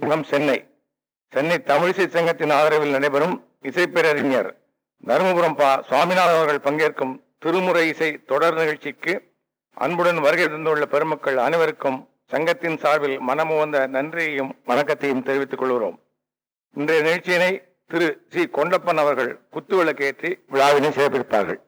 முகம் சென்னை. சென்னை தமிழிசை சங்கத்தின் ஆதரவில் நடைபெறும் இசைப்பேரறிஞர் தருமபுரம் பா சுவாமிநாதன் அவர்கள் பங்கேற்கும் திருமுறை இசை தொடர் நிகழ்ச்சிக்கு அன்புடன் வருகை தந்துள்ள பெருமக்கள் அனைவருக்கும் சங்கத்தின் சார்பில் மனமுவந்த நன்றியையும் வணக்கத்தையும் தெரிவித்துக் கொள்கிறோம். இன்றைய நிகழ்ச்சியினை திரு சி. கொண்டப்பன் அவர்கள் குத்துவிளக்கேற்றி விழாவினை சிறப்பிப்பார்கள்.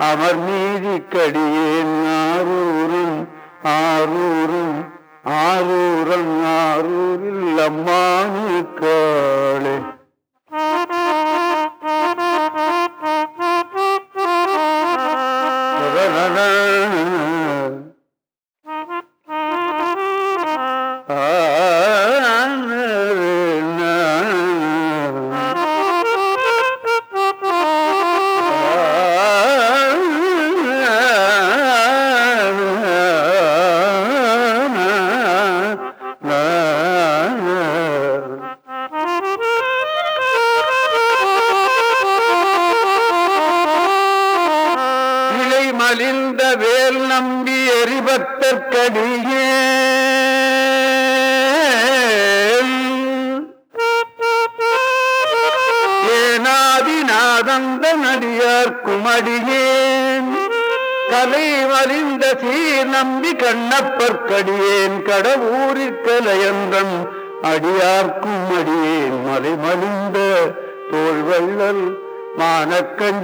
அவர் அமர் மீதிக்கடியேன் ஆரூரும் ஆரூரும் ஆரூரம் ஆரூரில் அம்மானுக்காளே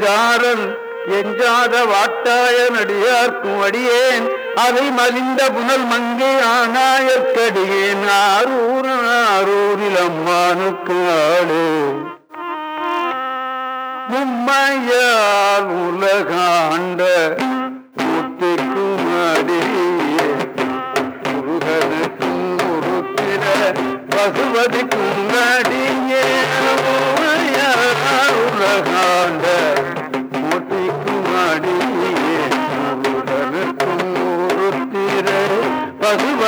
அஞ்சாரன் எஞ்சாத வாட்டாய நடிகார்க்கும் அடியேன். அதை மலிந்த புனல் மங்கை ஆனாயற்கடியேன். ஆரூர் ஆரூரில் அம்மானுக்கு ஆடு மும்மையால் உலகாண்ட முத்திக்கும் அடியே முருகனுக்கும் முருத்திர பசுபதிக்கும் அடியே. உலகாண்ட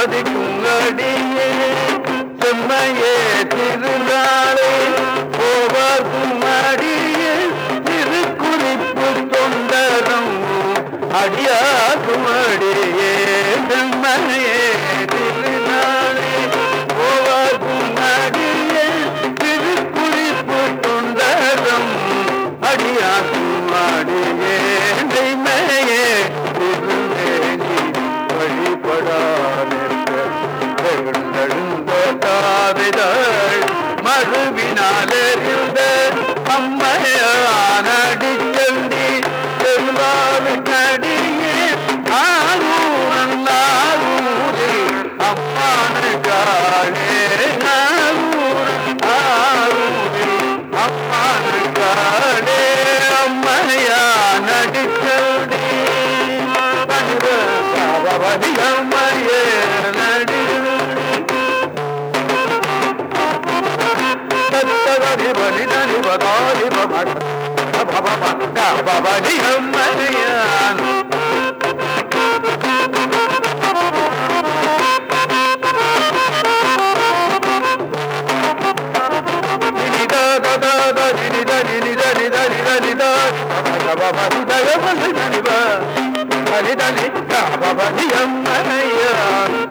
பசுபதிக்கும் அடியே செம்மையே திருநாளே போவார்க்கும் அடியே திருக்குறிப்பு தொண்டரும் அடியாக்கும் அடியே. दा طالب أبغى بابا لا بابا لي هم مليان بابا دي دا يا بابا دي دا بابا دي يا مريان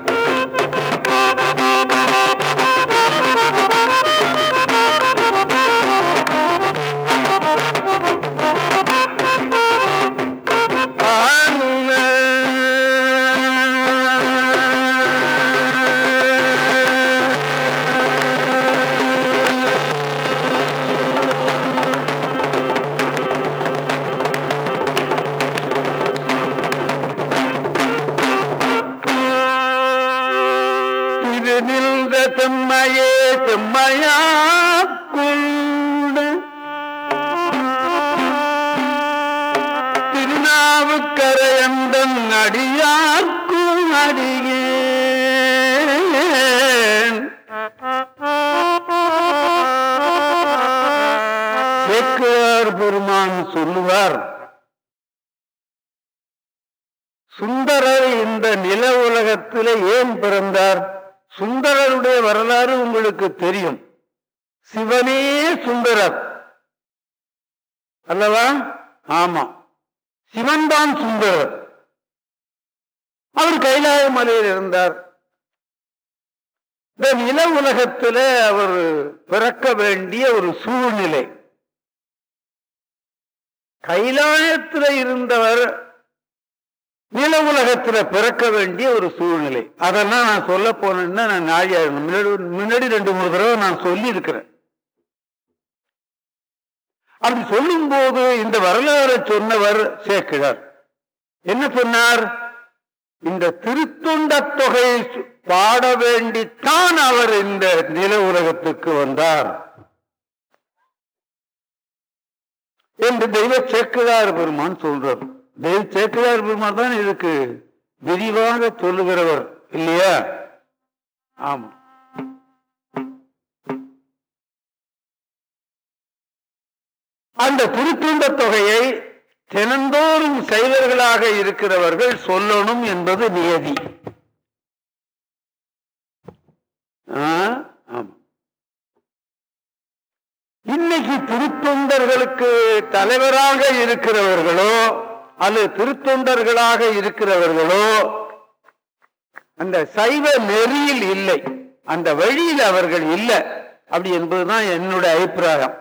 கொண்டார். இருந்தார் இந்த நில உலகத்தில அவர் பிறக்க வேண்டிய ஒரு சூழ்நிலை. கைலாயத்தில் இருந்தவர் நில உலகத்தில் பிறக்க வேண்டிய ஒரு சூழ்நிலை. அதெல்லாம் நான் சொல்ல போனேன்னா நான் நாழியா முன்னாடி முன்னாடி ரெண்டு மூணு தடவை நான் சொல்லி இருக்கிறேன் அப்படி சொல்லும் போது இந்த வரலாறு சொன்னவர் சேர்க்கிறார் என்ன சொன்னார்? இந்த திருத்துண்ட தொகை பாட வேண்டித்தான் அவர் இந்த நில உலகத்துக்கு வந்தார். என்று தெய்வ சேக்குதார் பெருமான் சொல்றார். தெய்வ சேக்குதார் பெருமான் தான் இதுக்கு விரிவாக சொல்லுகிறவர் இல்லையா? ஆமா. அந்த திருத்துண்ட தொகையை தினந்தோறும் சைவர்களாக இருக்கிறவர்கள் சொல்லணும் என்பது நியதி. இன்னைக்கு திருத்தொண்டர்களுக்கு தலைவராக இருக்கிறவர்களோ அல்லது திருத்தொண்டர்களாக இருக்கிறவர்களோ அந்த சைவ நெறியில் இல்லை. அந்த வழியில் அவர்கள் இல்லை. அப்படி என்பதுதான் என்னுடைய அபிப்பிராயம்.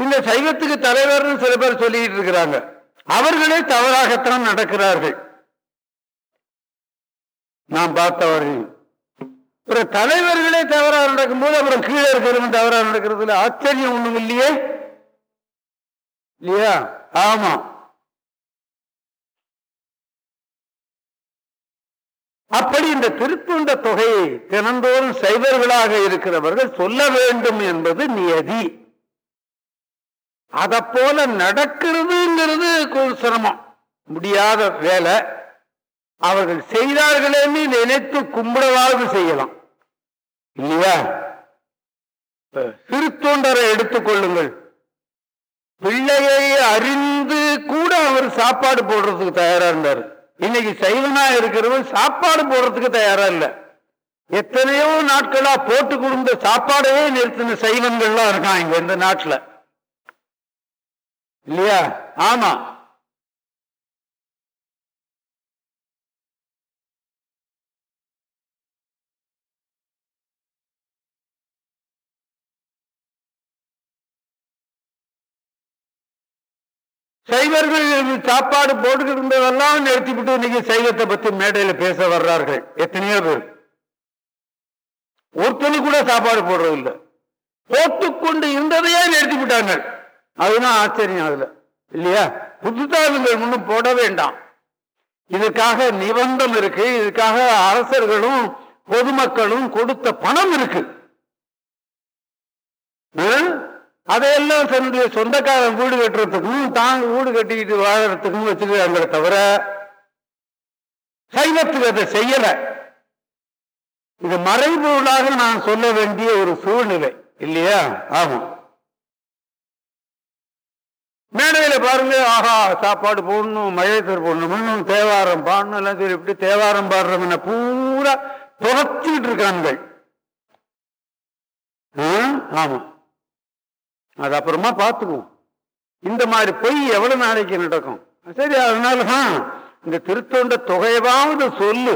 இந்த சைவத்துக்கு தலைவர்னு சில பேர் சொல்லிட்டு இருக்கிறாங்க. அவர்களே தவறாகத்தான் நடக்கிறார்கள். நான் பார்த்தவர்கள் ஒரு தலைவர்களே தவறாக நடக்கும்போது அப்புறம் கீழே இருக்கிறவங்க தவறாக நடக்கிறதுல ஆச்சரியம் ஒண்ணும் இல்லையே? இல்லையா? ஆமா. அப்படி இந்த திருத்துண்ட தொகையை தினந்தோறும் சைவர்களாக இருக்கிறவர்கள் சொல்ல வேண்டும் என்பது நியதி. அத போல நடக்கிறதுங்கிறது ஒரு சிரமம். முடியாத வேலை. அவர்கள் செய்தார்களேன்னு நினைத்து கும்பிடவாவது செய்யலாம். இல்லையா? சிறு தொண்டரை எடுத்துக்கொள்ளுங்கள் பிள்ளையை அறிந்து கூட அவர் சாப்பாடு போடுறதுக்கு தயாரா இருந்தார். இன்னைக்கு சைவனா இருக்கிறவன் சாப்பாடு போடுறதுக்கு தயாரா இல்ல. எத்தனையோ நாட்களா போட்டு கொடுத்த சாப்பாடையே நிறுத்தின சைவங்கள்லாம் இருக்கான் இங்க இந்த நாட்டுல. இல்லையா? ஆமா. சைவர்கள் சாப்பாடு போட்டுக்கிட்டு இருந்ததெல்லாம் நிறுத்திவிட்டு இன்னைக்கு சைவத்தை பத்தி மேடையில பேச வர்றார்கள். எத்தனையோ பேர். ஒருத்தனி கூட சாப்பாடு போடுறதில்லை. போட்டுக்கொண்டு இருந்ததையே நிறுத்திவிட்டாங்க அதுதான் ஆச்சரியம் அதுல. இல்லையா? புதுத்தாளுங்கள் ஒன்றும் போட வேண்டாம். இதுக்காக நிபந்தம் இருக்கு. இதுக்காக அரசர்களும் பொதுமக்களும் கொடுத்த பணம் இருக்கு. ஆ? அதையெல்லாம் தன்னுடைய சொந்தக்காரன் வீடு கட்டுறதுக்கும் தாங்க வீடு கட்டிக்கிட்டு வாழறதுக்கும் வச்சுக்கிறாங்களே தவிர சைவத்துக்கு அதை செய்யல. இது மறைபொருளாக நான் சொல்ல வேண்டிய ஒரு சூழ்நிலை. இல்லையா? ஆகும் மேடையில பாருங்க ஆஹா சாப்பாடு போடணும் மழைத்தர் போடணும் தேவாரம் பாடணும் எல்லாம் சொல்லி இப்படி தேவாரம் பாடுறவன பூரா துரத்திட்டு இருக்கான்கள் ஆ? ஆமா. அது அப்புறமா பார்த்துக்குவோம். இந்த மாதிரி பொய் எவ்வளவு நாளைக்கு நடக்கும்? சரி அதனாலதான் இந்த திருத்தொண்ட தொகையவாவது சொல்லு.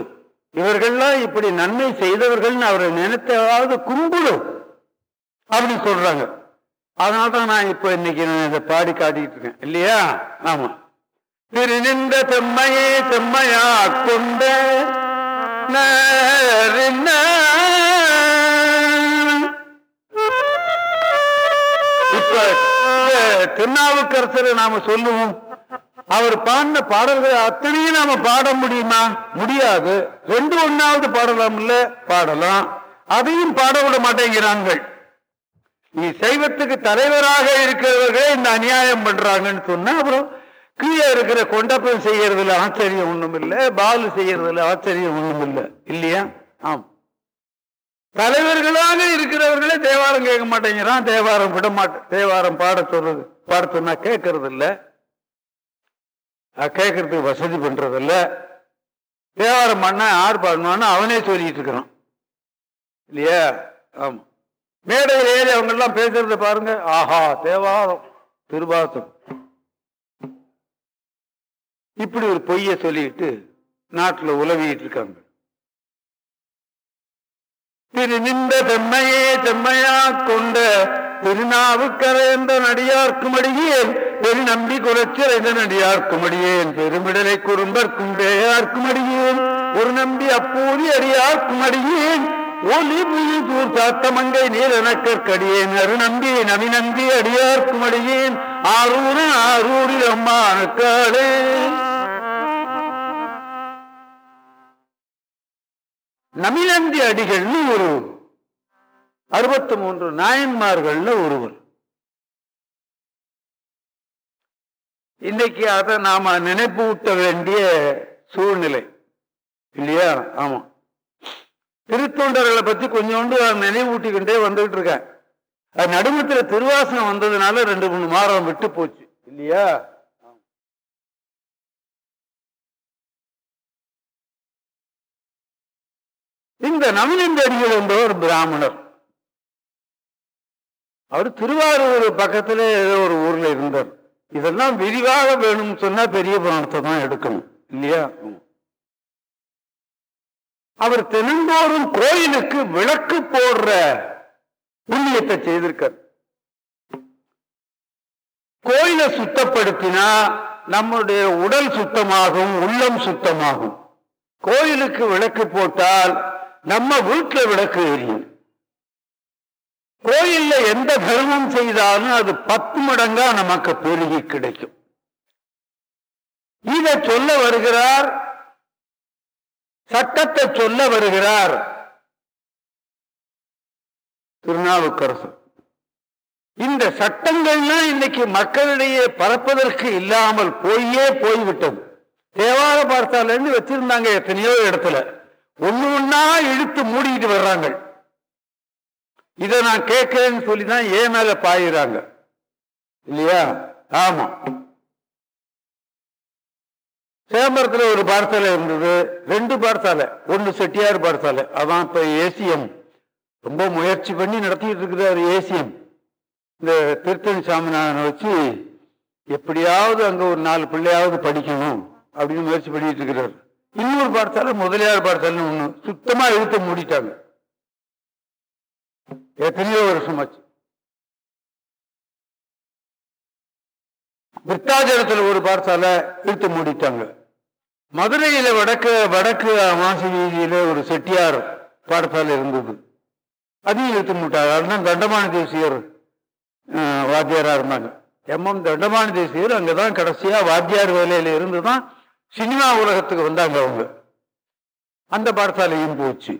இவர்கள்லாம் இப்படி நன்மை செய்தவர்கள்னு அவரை நினைத்தாவது கும்பிடு. அப்படின்னு சொல்றாங்க. அதனால தான் நான் இப்ப இன்னைக்கு நான் இதை பாடி காட்டிட்டு இருக்கேன். இல்லையா? ஆமா. திரு நின்ற செம்மையே செம்மையா கொண்ட இப்ப திருநாவுக்கரசரை நாம சொல்லுவோம். அவர் பாடின பாடல்கள் அத்தனையும் நாம பாட முடியுமா? முடியாது. ரெண்டு ஒண்ணாவது இல்ல? பாடலாம். அதையும் பாட விட மாட்டேங்கிறாங்கள் நீ சைவத்துக்கு தலைவராக இருக்கிறவர்களே இந்த அநியாயம் பண்றாங்கன்னு சொன்னா அப்புறம் கீழே இருக்கிற கொண்டப்பன் செய்யறதுல ஆச்சரியம் ஒண்ணும் இல்லை பாலு செய்யறதுல ஆச்சரியம் ஒண்ணும் இல்லை இல்லையா? ஆம். தலைவர்களாக இருக்கிறவர்களே தேவாரம் கேட்க மாட்டேங்கிறான் தேவாரம் விட மாட்டேன் தேவாரம் பாட சொல்றது பாட சொன்னா கேட்கறது இல்லை கேட்கறதுக்கு வசதி பண்றது இல்லை தேவாரம் பண்ண யார் பாடணும்னு அவனே சொல்லிட்டு இருக்கிறான். இல்லையா? ஆமா. மேடையில் ஏறி அவங்க எல்லாம் பேசுறத பாருங்க. ஆஹா தேவாரம் திருவாசம் இப்படி ஒரு பொய்ய சொல்லிட்டு நாட்டுல உலவிட்டு இருக்காங்க. திரு நின்ற செம்மையே செம்மையா கொண்ட திருநாவுக்கரைந்த நடிகார்க்கும் அடியேன் பெரு நம்பி குறைச்சல் நடிகார்க்கும் அடியேன் பெருமிடலை குறும்பர்க்கும் பேயார்க்கும் அடியேன் ஒரு நம்பி அப்பூரி அடியார்க்கும் அடியேன் ஒலி புயி தூர் சாத்தமங்கை நீர் எனக்கடியேன் அரு நம்பி நவி நம்பி அடியார்க்கும் அடியேன் ஆரூர ஆரூரில் அம்மானுக்காளே நமிநந்தி அடிகள்னு ஒரு அறுபத்தி மூன்று நாயன்மார்கள்ல ஒருவர். இன்னைக்கு அதை நாம நினைப்பு ஊட்ட வேண்டிய சூழ்நிலை. இல்லையா? ஆமா. திருத்தொண்டர்களை பத்தி கொஞ்சோண்டு நினைவூட்டிக்கிட்டே வந்துகிட்டு இருக்கேன். அது நடுமத்துல திருவாசனம் வந்ததுனால ரெண்டு மூணு மாதம் விட்டு போச்சு. இல்லையா? இந்த நவீனந்தடிகள் என்பவர் பிராமணர். அவர் திருவாரூர் பக்கத்துல ஏதோ ஒரு ஊர்ல இருந்தார். இதெல்லாம் விரிவாக வேணும்னு சொன்னா பெரிய புராணத்தை தான் எடுக்கணும். இல்லையா? அவர் தினந்தோறும் கோயிலுக்கு விளக்கு போடுற புண்ணியத்தை செய்திருக்கார். கோயிலை சுத்தப்படுத்தினா நம்முடைய உடல் சுத்தமாகும் உள்ளம் சுத்தமாகும். கோயிலுக்கு விளக்கு போட்டால் நம்ம வீட்டில் விளக்கு எரியும். கோயில்ல எந்த தர்மம் செய்தாலும் அது பத்து மடங்கா நமக்கு பெருகி கிடைக்கும். இதை சொல்ல வருகிறார் சட்டத்தை சொல்ல வருகிறார். திருநாவுக்கரசு. இந்த சட்டங்கள்லாம் இன்னைக்கு மக்களிடையே பரப்பதற்கு இல்லாமல் போயே போய்விட்டது. தேவார பார்த்தாலேருந்து வச்சிருந்தாங்க எத்தனையோ இடத்துல. ஒண்ணு ஒன்னா இழுத்து மூடிட்டு வர்றாங்க. இதை நான் கேட்கிறேன்னு சொல்லி தான் ஏன் மேல பாயிறாங்க? இல்லையா? ஆமா. சேம்பரத்தில் ஒரு பாடசாலை இருந்தது. ரெண்டு பாடசாலை ஒன்று செட்டியார் பாடசாலை அதான் இப்போ ஏசிஎம் ரொம்ப முயற்சி பண்ணி நடத்திட்டு இருக்கிறார் ஏசிஎம் இந்த திருத்தணி சாமிநாதனை வச்சு எப்படியாவது அங்கே ஒரு நாலு பிள்ளையாவது படிக்கணும் அப்படின்னு முயற்சி பண்ணிட்டு இருக்கிறார். இன்னொரு பாடசாலை முதலியார் பாடசாலைன்னு ஒன்று சுத்தமாக இழுத்து மூடிட்டாங்க. எத்தனையோ வருஷமாச்சு. விட்டாஜலத்தில் ஒரு பாடசாலை இழுத்து மூடிட்டாங்க. மதுரையில் வடக்கு வடக்கு மாசி வீதியில் ஒரு செட்டியார் பாடசாலை இருந்தது. அதையும் இழுத்து மூட்டாங்க. அதுதான் தண்டமான தேசியர் வாத்தியாராக இருந்தாங்க. எம்எம் தண்டமான தேசியர் அங்கே தான் கடைசியாக வாத்தியார் வேலையில் இருந்து தான் சினிமா உலகத்துக்கு வந்தாங்க அவங்க. அந்த பாடசாலையும் போச்சு.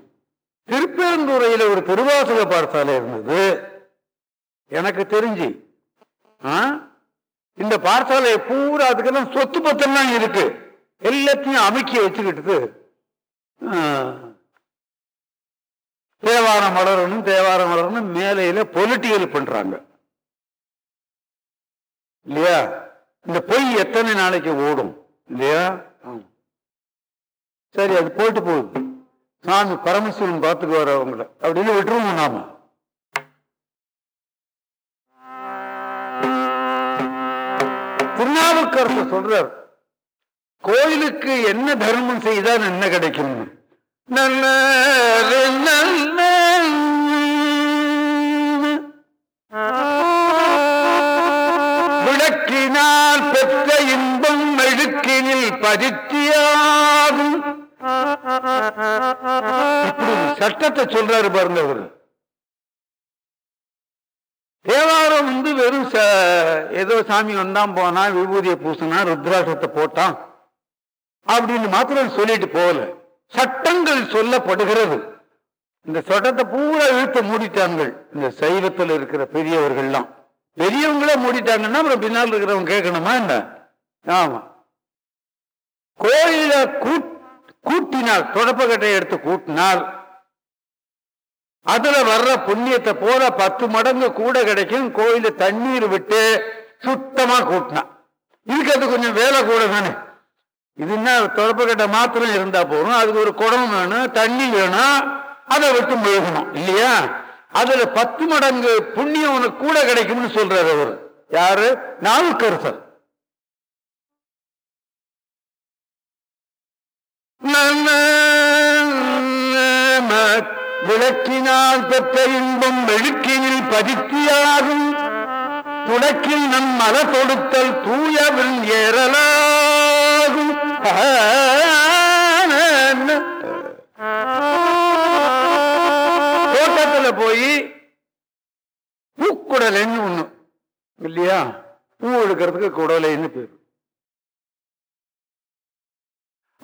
திருப்பெருந்துறையில் ஒரு திருவாசக பாடசாலை இருந்தது. எனக்கு தெரிஞ்சு ஆ? இந்த பாடசாலையை பூரா அதுக்கெல்லாம் சொத்து பத்தெல்லாம் இருக்கு. எல்லாத்தையும் அமுக்கி வச்சுக்கிட்டு தேவாரம் மலரணும் தேவாரம் மலரணும் மேலையில பொலிட்டிக்கல் பண்றாங்க. இல்லையா? இந்த பொய் எத்தனை நாளைக்கு ஓடும்? இல்லையா. சரி அது போயிட்டு போகுது. சாமி பரமசிவன் பார்த்துக்குவார் அவங்கள. அப்படின்னு விட்டுருவோம் நாம. திருநாவுக்கரசர் சொல்றார் கோயிலுக்கு என்ன தர்மம் செய்தால் என்ன கிடைக்கும் நல்ல நல்ல விளக்கினால் பெற்ற இன்பம் மெழுக்கினில் பதித்தியாகும். இப்படி சட்டத்தை சொல்றாரு பாருங்க அவரு. தேவாரம் வந்து வெறும் ச- ஏதோ சாமி வந்தான் போனா விபூதியை பூசினா ருத்ராட்சத்தை போட்டான். அப்படின்னு மாத்திரம் சொல்லிட்டு போகல. சட்டங்கள் சொல்லப்படுகிறது. இந்த சட்டத்தை பூரா இழுத்து மூடிட்டாங்க இந்த சைவத்தில் இருக்கிற பெரியவர்கள்லாம். பெரியவங்களே மூடிட்டாங்கன்னா அப்புறம் பின்னால் இருக்கிறவங்க கேட்கணுமா என்ன? ஆமா. கோயில கூட் கூட்டினால் தொடப்பக்கட்டை எடுத்து கூட்டினால் அதுல வர்ற புண்ணியத்தை போல பத்து மடங்கு கூட கிடைக்கும். கோயில தண்ணீர் விட்டு சுத்தமா கூட்டினான் இதுக்கு அது கொஞ்சம் வேலை கூட தானே. இது என்ன தொடப்பக்கட்டை மாத்திரம் இருந்தா போதும். அதுக்கு ஒரு குடம் வேணும் தண்ணி வேணும் அதை விட்டு முழுகணும். இல்லையா? அதுல பத்து மடங்கு புண்ணியம் உனக்கு கூட கிடைக்கும்னு சொல்றாரு அவர். யாரு? நாவுக்கரசர். விளக்கினால் பெற்ற இன்பம் மெழுக்கினில் பதித்தியாகும். துடக்கில் நம் மல தொடுத்தல் தூயவில் ஏறலாகும். தோட்டத்துல போய் பூக்குடலைன்னு ஒண்ணு. இல்லையா? பூ எடுக்கிறதுக்கு குடலைன்னு பேரு.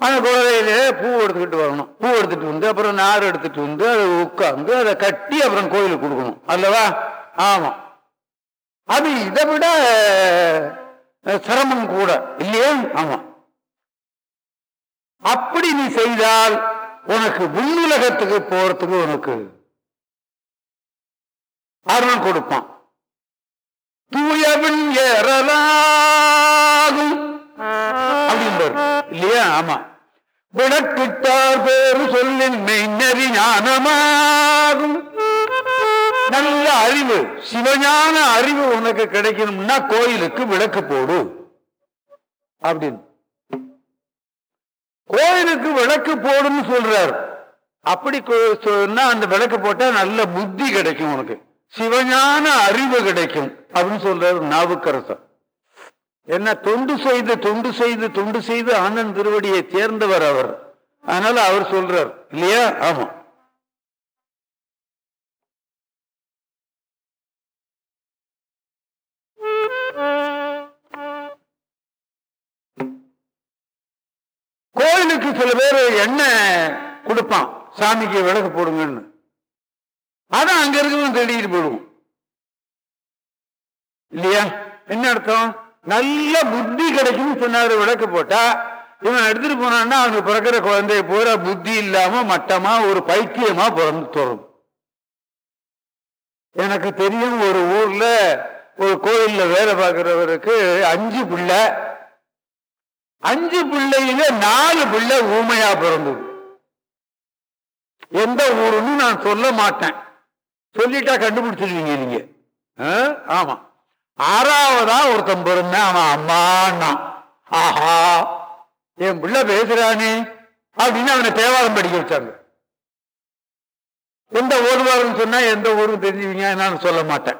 அந்த குழந்தையிலே பூ எடுத்துக்கிட்டு வரணும். பூ எடுத்துட்டு வந்து அப்புறம் நார் எடுத்துட்டு வந்து அதை உட்காந்து அதை கட்டி அப்புறம் கோயிலுக்கு கொடுக்கணும். அல்லவா? ஆமா. அது இதை விட சிரமம் கூட. இல்லையா? ஆமா. அப்படி நீ செய்தால் உனக்கு விண்ணுலகத்துக்கு போறதுக்கு உனக்கு அருள் கொடுப்பான். தூயவின் ஏறலாகும். அப்படின்றார் இல்லையா? ஆமா. விளக்கிட்டார் பேரு சொல்லின் மெய்நெறி ஞானமாகும். நல்ல அறிவு சிவஞான அறிவு உனக்கு கிடைக்கணும்னா கோயிலுக்கு விளக்கு போடு. அப்படின்னு. கோயிலுக்கு விளக்கு போடுன்னு சொல்றார். அப்படி சொன்னா அந்த விளக்கு போட்டா நல்ல புத்தி கிடைக்கும் உனக்கு. சிவஞான அறிவு கிடைக்கும் அப்படின்னு சொல்றாரு நாவுக்கரசர். என்ன தொண்டு செய்து தொண்டு செய்து தொண்டு செய்து ஆனந்த் திருவடியை தேர்ந்தவர் அவர். அதனால அவர் சொல்றார் இல்லையா? ஆமா. கோயிலுக்கு சில பேர் எண்ணெய் கொடுப்பான் சாமிக்கு விளக்கு போடுங்கன்னு. அதான் அங்க இருக்கவும் தேடிட்டு போயிடுவோம் இல்லையா? என்ன அர்த்தம்? நல்ல புத்தி கிடைக்கும்னு சொன்னாரு விளக்கு போட்டா. இவன் எடுத்துட்டு போனான்னா அவனுக்கு பிறக்கிற குழந்தைய பூரா புத்தி இல்லாம மட்டமா ஒரு பைத்தியமா பிறந்து தோறும். எனக்கு தெரியும் ஒரு ஊர்ல ஒரு கோயில்ல வேலை பார்க்கிறவருக்கு அஞ்சு பிள்ளை. அஞ்சு பிள்ளையில நாலு பிள்ளை ஊமையா பிறந்தது. எந்த ஊருன்னு நான் சொல்ல மாட்டேன். சொல்லிட்டா கண்டுபிடிச்சிருவீங்க நீங்க. ஆ? ஆமா. ஆறாவதா ஒருத்தன் பிறந்தேன் அவன் அம்மான்னா. ஆஹா என் பிள்ளை பேசுறானே அப்படின்னு அவனை தேவாரம் படிக்க வச்சாங்க. எந்த ஊர்வாருன்னு சொன்னா எந்த ஊரும் தெரிஞ்சுவீங்க நான் சொல்ல மாட்டேன்.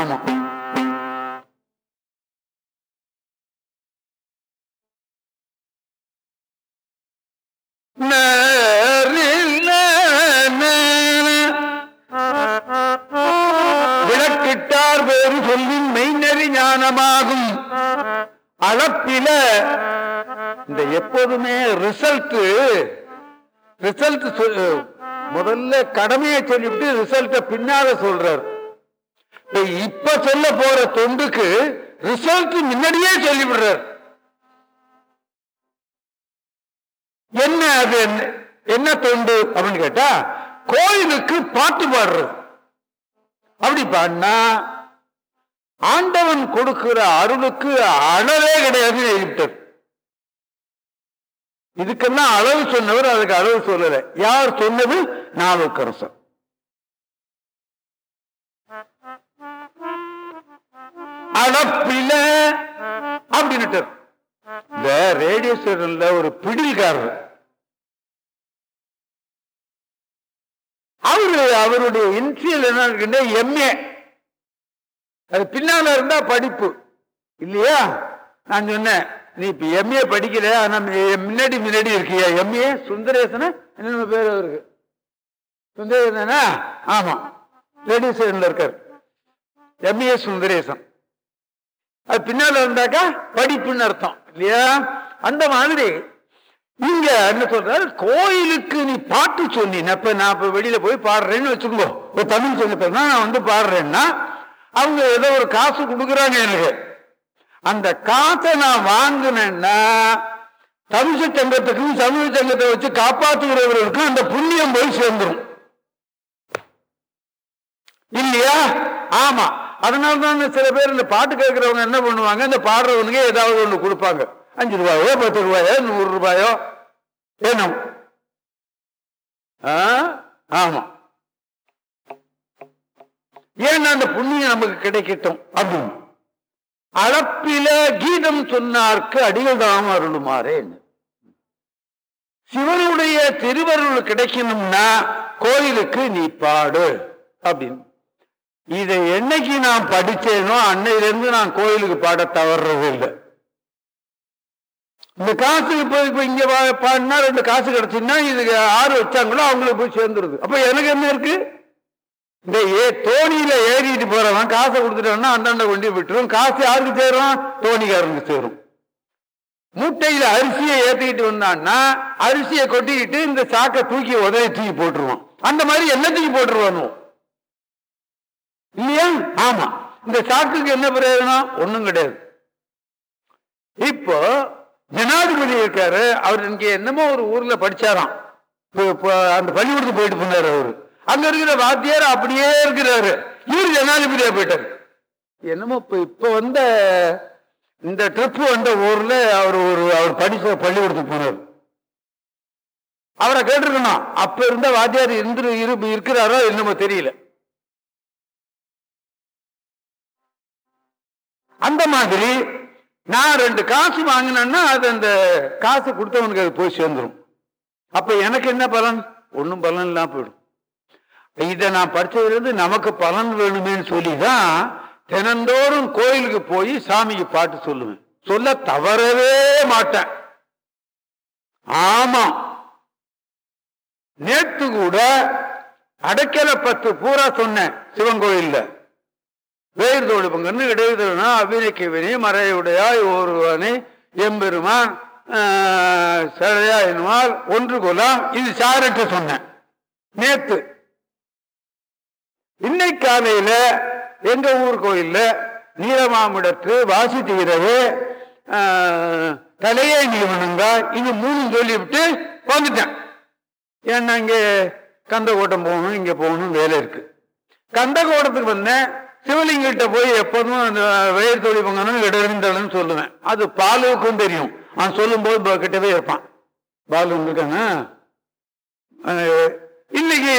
ஆமா. விளக்கிட்டார் அளப்பில இந்த எப்போதுமே ரிசல்ட் ரிசல்ட் முதல்ல கடமையை சொல்லிவிட்டு ரிசல்ட்டை பின்னால சொல்றார். இப்ப சொல்ல போற தொண்டுக்கு ரிசல்ட் முன்னாடியே சொல்லிவிடுறார். என்ன அது என்ன என்ன தொண்டு அப்படின்னு கேட்டா கோயிலுக்கு பாட்டு பாடுறது. அப்படி பாடினா ஆண்டவன் கொடுக்கிற அருளுக்கு அளவே கிடையாது எழுதிட்டார் இதுக்கெல்லாம் அளவு சொன்னவர் அதுக்கு அளவு சொல்லல. யார் சொன்னது? நாவுக்கரசர். அளப்பில அப்படின்னுட்டார். இந்த ரேடியோ ஸ்டேஷன்ல ஒரு பிடில்காரர். அவரு அவருடைய இன்சியல் என்ன இருக்குன்னா எம்ஏ அது பின்னால இருந்தா படிப்பு. இல்லையா? நான் சொன்னேன் நீ இப்ப எம்ஏ படிக்கல ஆனா முன்னாடி முன்னாடி இருக்கியா? எம்ஏ சுந்தரேசனா? என்னென்ன பேர் அவருக்கு. சுந்தரேசனா? ஆமா. லேடிஸ் இருக்கார். M A Sundaresan. அது பின்னால இருந்தாக்கா படிப்புன்னு அர்த்தம். இல்லையா? அந்த மாதிரி. நீங்க என்ன சொல்றாரு? கோயிலுக்கு நீ பாட்டு சொன்னீங்க இப்ப நான் இப்ப வெளியில போய் பாடுறேன்னு வச்சுக்கோ. ஒரு தமிழ் சொன்ன நான் வந்து பாடுறேன்னா அவங்க ஏதோ ஒரு காசு கொடுக்குறாங்க எனக்கு. அந்த காசை நான் வாங்கினேன்னா தமிழ் சங்கத்துக்கும் சமூக சங்கத்தை வச்சு காப்பாற்றுகிறவர்களுக்கும் அந்த புண்ணியம் போய் சேர்ந்துடும் இல்லையா? ஆமா. அதனால தான் சில பேர் இந்த பாட்டு கேட்கிறவங்க என்ன பண்ணுவாங்க? இந்த பாடுறவனுக்கு ஏதாவது ஒண்ணு கொடுப்பாங்க. அஞ்சு ரூபாயோ பத்து ரூபாயோ நூறு ரூபாயோ வேணும். ஆ? ஆமா. ஏன்னா அந்த புண்ணியம் நமக்கு கிடைக்கட்டும். அப்படின்னு அளப்பில கீதம் சொன்னார்க்கு அடிகள் தாம் அருளுமாறேன்னு சிவனுடைய திருவருள் கிடைக்கணும்னா கோயிலுக்கு நீ பாடு. அப்படின்னு. இதை என்னைக்கு நான் படிச்சேனோ அன்னையிலிருந்து நான் கோயிலுக்கு பாட தவறுறது இல்லை. இந்த காசு போய் இப்ப இங்க பா- பாடினா ரெண்டு காசு கிடைச்சுன்னா இதுக்கு ஆறு வச்சாங்களோ அவங்களுக்கு போய் சேர்ந்துருது. அப்ப எனக்கு என்ன இருக்கு? இந்த ஏ தோணியில ஏறிட்டு போறவன் காசை கொடுத்துட்டான்னா அந்தாண்ட கொண்டு போய் விட்டுரும். காசு யாருக்கு சேரும்? தோணிக்காரனுக்கு சேரும். மூட்டையில அரிசியை ஏத்திக்கிட்டு வந்தான்னா அரிசியை கொட்டிக்கிட்டு இந்த சாக்கை தூக்கி உதவி தூக்கி போட்டுருவான். அந்த மாதிரி என்ன தூக்கி போட்டுருவானோ? இல்லையா? ஆமா. இந்த சாக்குக்கு என்ன பிரயோஜனம்? ஒண்ணும் கிடையாது. இப்போ ஜனாதிபதி இருக்காரு. அவர் இங்க என்னமோ ஒரு ஊர்ல படிச்சாராம். இப்போ- இப்போ அந்த பள்ளிக்கூடத்துக்கு போயிட்டு போனாரு அவரு. அங்க இருக்கிற வாத்தியார் அப்படியே இருக்கிறாரு. இவர் ஜனாதிபதியா போயிட்டாரு. என்னமோ இப்ப இப்ப வந்த இந்த ட்ரிப் வந்த ஊர்ல அவர் ஒரு அவர் படிச்ச பள்ளிக்கூடத்துக்கு போனார். அவரை கேட்டிருக்கணும்? அப்ப இருந்த வாத்தியார் இருந்து இரு இருக்கிறாரோ என்னமோ தெரியல. அந்த மாதிரி நான் ரெண்டு காசு வாங்கினேன்னா அது அந்த காசு கொடுத்தவனுக்கு அது போய் சேர்ந்துடும் அப்ப எனக்கு என்ன பலன்? ஒன்றும் பலன் இல்லாம போயிடும். இதை நான் படித்ததுலேருந்து நமக்கு பலன் வேணுமேன்னு சொல்லி தான் தினந்தோறும் கோயிலுக்கு போய் சாமிக்கு பாட்டு சொல்லுவேன். சொல்ல தவறவே மாட்டேன். ஆமா. நேத்து கூட அடைக்கல பத்து பூரா சொன்னேன் சிவன் கோயில்ல. வேறு தோடு பங்கன்னு இடையுதுனா அபிநய்க்கு வினை மறையுடையாய் ஒருவனை எம்பெருமான் சிலையா என்னால் ஒன்று கொலாம் இது சாரட்டு சொன்னேன். நேத்து. இன்னைக்கு காலையில எங்க ஊர் கோயில்ல நீலமாமிடத்து வாசி தீரவு தலையே நியமனங்க இது மூணு சொல்லிவிட்டு வந்துட்டேன். ஏன்னா இங்க கந்தகோட்டம் போகணும் இங்க போகணும் வேலை இருக்கு. கந்தக்கோட்டத்துக்கு வந்தேன். சிவலிங்கிட்ட போய் எப்போதும் அந்த வெயிர் தொழில் பங்கணும் இடர்ந்தளன்னு சொல்லுவேன். அது பாலுவுக்கும் தெரியும். அவன் சொல்லும்போது ப- கிட்டவே இருப்பான். பாலு இருக்காங்க இன்னைக்கு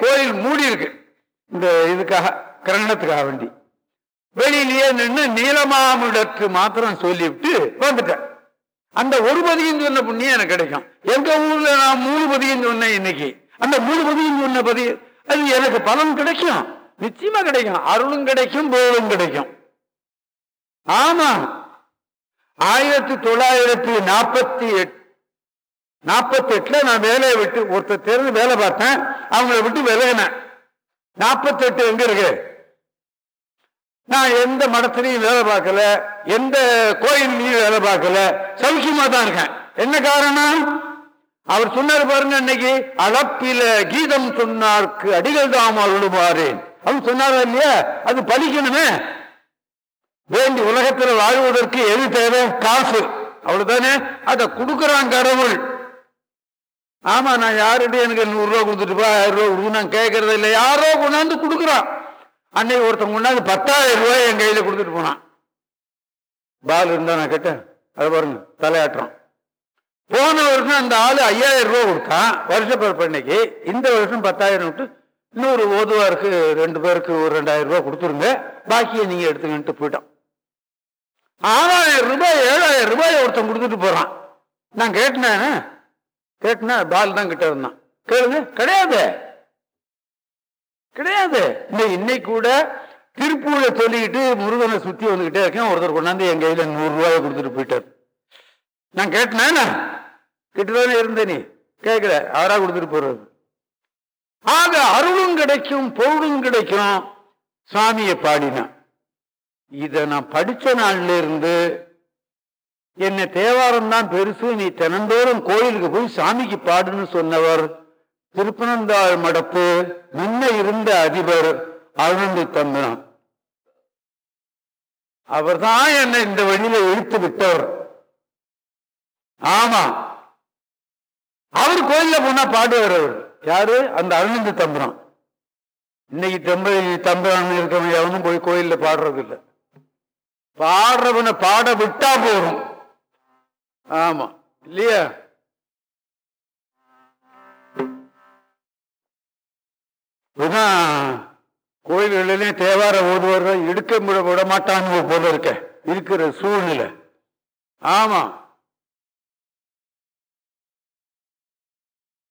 கோயில் மூடி இருக்கு இந்த இதுக்காக கிரகணத்துக்காக வேண்டி. வெளியிலேயே நின்று நீலமாமிடத்து மாத்திரம் சொல்லிவிட்டு வந்துட்டேன். அந்த ஒரு பதியம் சொன்ன புண்ணியம் எனக்கு கிடைக்கும். எங்க ஊர்ல நான் மூணு பதியம் சொன்னேன் இன்னைக்கு. அந்த மூணு பதியம் சொன்ன பதியம் அது எனக்கு பலன் கிடைக்கும். நிச்சயமா கிடைக்கும். அருளும் கிடைக்கும் போலும் கிடைக்கும். ஆமா. ஆயிரத்தி தொள்ளாயிரத்தி நாற்பத்தி எட்டு நாற்பத்தி எட்டுல நான் வேலையை விட்டு ஒருத்தர் தேர்ந்து வேலை பார்த்தேன். அவங்கள விட்டு விலகினேன். நாற்பத்தி எட்டு எங்க இருக்கு? நான் எந்த மடத்திலையும் வேலை பார்க்கல எந்த கோயிலையும் வேலை பார்க்கல சௌக்கியமா தான் இருக்கேன். என்ன காரணம்? அவர் சொன்னார் பாருங்க இன்னைக்கு அளப்பில கீதம் சொன்னார்க்கு அடிகள் தாம் அருளுமாறு அவர் சொன்னாரா இல்லையா? அது பலிக்கணுமே. வேண்டி உலகத்தில் வாழ்வதற்கு எது தேவை? காசு. அவ்வளவுதானே? அதை கொடுக்கிறான் கடவுள். ஆமா நான் யாருடைய எனக்கு நூறுரூவா கொடுத்துட்டுப்பா கொடுத்துட்டு போ ஆயிரம் ரூபா கொடுத்து நான் கேட்கறது இல்லை. யாரோ கொண்டாந்து கொடுக்குறான். அன்னைக்கு ஒருத்தன் கொண்டாந்து பத்தாயிரம் ரூபாய் என் கையில கொடுத்துட்டு போனான். பால் இருந்தா நான் கேட்டேன். அதை பாருங்க தலையாட்டுறோம் போன வருஷம் அந்த ஆளு ஐயாயிரம் ரூபா கொடுத்தான். வருஷ பிறப்பு அன்னைக்கு. இந்த வருஷம் பத்தாயிரம் விட்டு இன்னொரு ஓதுவாருக்கு ரெண்டு பேருக்கு ஒரு ரெண்டாயிரம் ரூபாய் கொடுத்துருங்க. பாக்கியை நீங்க எடுத்துக்கிட்டு போயிட்டோம் ஆறாயிரம் ரூபாய் ஏழாயிரம் ரூபாய் ஒருத்தன் கொடுத்துட்டு போறான். நான் கேட்டேன் கேட்டனா பால் தான் கிட்ட இருந்தான். கேளுங்க கிடையாது. கிடையாது. இன்னைக்கு கூட திருப்பூரை சொல்லிக்கிட்டு முருகனை சுத்தி வந்துகிட்டே இருக்கேன். ஒருத்தர் கொண்டாந்து என் கையில நூறு ரூபாய் கொடுத்துட்டு போயிட்டார். நான் கேட்டேன் கிட்டதானே இருந்த நீ? கேட்கல. அவரா கொடுத்துட்டு போறது ஆக அருளும் கிடைக்கும் பொருளும் கிடைக்கும். சாமியை பாடினான். இத நான் படிச்ச நாள்ல இருந்து என்ன தேவாரம் தான் பெருசு நீ தினந்தோறும் கோயிலுக்கு போய் சாமிக்கு பாடுன்னு சொன்னவர். திருப்பனந்தாள் மடப்பு முன்ன இருந்த அதிபர் அருணந்தி தம்பினான் அவர் தான் என்னை இந்த வழியில இழுத்து விட்டவர். ஆமா. அவர் கோயில்ல போனா பாடுவார் அவர். யாரு? அந்த அருணந்தி தம்புரான் இன்னைக்கு தம்பி தம்பிரான் இருக்கவன் எவனும் போய் கோயில்ல பாடுறது இல்லை பாடுறவனை பாட விட்டா போறோம் ஆமா. இல்லையா? கோயில்களிலே தேவார ஓதுவார்கள் எடுக்க விட விட மாட்டான்னு போல இருக்க இருக்கிற சூழ்நிலை. ஆமா.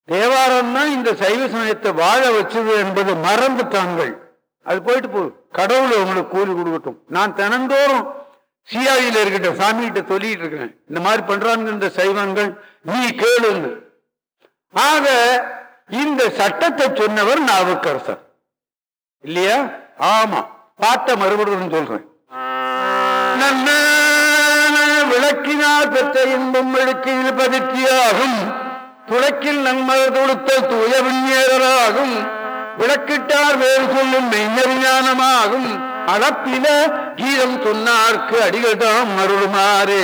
தேவாரம்னா இந்த சைவ சமயத்தை வாழ வச்சது என்பது மறந்துட்டாங்கள் அது போயிட்டு போ கடவுளை உங்களுக்கு கூலி கொடுக்கட்டும். நான் தினந்தோறும் சியாயில இருக்கிட்ட சாமிகிட்ட சொல்லிட்டு இருக்கிறேன். இந்த மாதிரி பண்றாங்க இந்த சைவங்கள் நீ கேளுங்க ஆக இந்த சட்டத்தை சொன்னவர் நாவுக்கரசர். இல்லையா? ஆமா. பார்த்த மறுபடியும் சொல்றேன். விளக்கினால் பெற்ற இன்பம் விளக்கில் பதிர்ச்சியாகும் துளக்கில் நன்மத தொடுத்தல் தூய விஞ்ஞேரராகும் விளக்கிட்டார் வேறு சொல்லும் மெய்ஞானமாகும். அளப்பில கீதம் சொன்னார்க்கு அடிகள் மருளுமாறே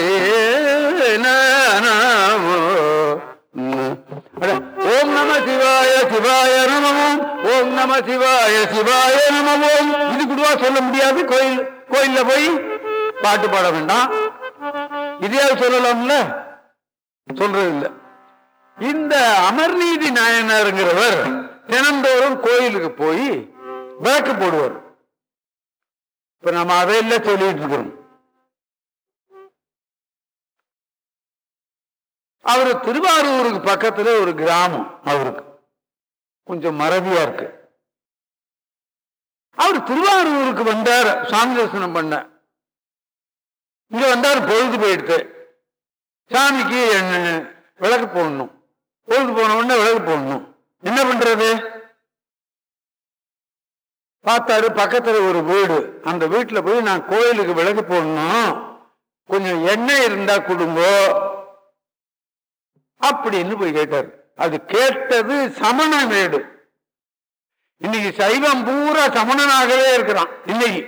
ஓம் நம சிவாய சிவாய நமவோம் ஓம் நம சிவாய சிவாய நமவோம் இது குடுவா சொல்ல முடியாது. கோயில் கோயில்ல போய் பாட்டு பாட வேண்டாம். இதையாவது சொல்லலாம்ல? சொல்றது இந்த அமர்நீதி நாயனாருங்கிறவர் தினந்தோறும் கோயிலுக்கு போய் விளக்கு போடுவார். இப்ப நம்ம அதையெல்லாம் சொல்லிட்டு இருக்கிறோம் அவர் திருவாரூருக்கு பக்கத்துல ஒரு கிராமம் அவருக்கு. கொஞ்சம் மறதியா இருக்கு. அவர் திருவாரூருக்கு வந்தார் சாமி தரிசனம் பண்ண. இங்க வந்தார் பொழுது போயிடுத்து சாமிக்கு என்ன விளக்கு போடணும். பொழுது போன உடனே விளக்கு போடணும். என்ன பண்றது? பார்த்தாரு பக்கத்துல ஒரு வீடு. அந்த வீட்டுல போய் நான் கோயிலுக்கு விளக்கு போடணும். கொஞ்சம் எண்ணெய் இருந்தா கொடுங்கோ. அப்படின்னு போய் கேட்டாரு. அது கேட்டது சமண வீடு இன்னைக்கு சைவம் பூரா சமணனாகவே இருக்கிறான் இன்னைக்கு.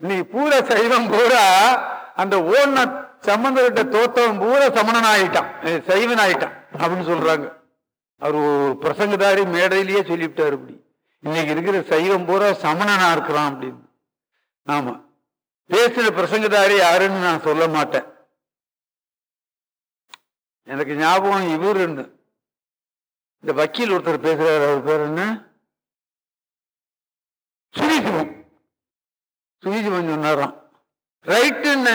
இன்னைக்கு பூரா சைவம் பூரா அந்த ஓன சம்பந்தப்பட்ட தோத்தவன் பூரா சமணன் ஆயிட்டான் சைவன் ஆயிட்டான் அப்படின்னு சொல்றாங்க. அவர் ஒரு பிரசங்கதாரி மேடையிலேயே சொல்லிவிட்டாரு அப்படி இன்னைக்கு இருக்கிற சைவம் பூரா சமணனா இருக்கிறான் அப்படின்னு. ஆமா. பேசுற பிரசங்கதாரி யாருன்னு நான் சொல்ல மாட்டேன். எனக்கு ஞாபகம் இவர் இந்த வக்கீல் ஒருத்தர் பேசுறாரு அவர் பேர் என்ன? சுனிசிவம் சுனிசிவம் சொன்னாராம். ரைட்டுன்னு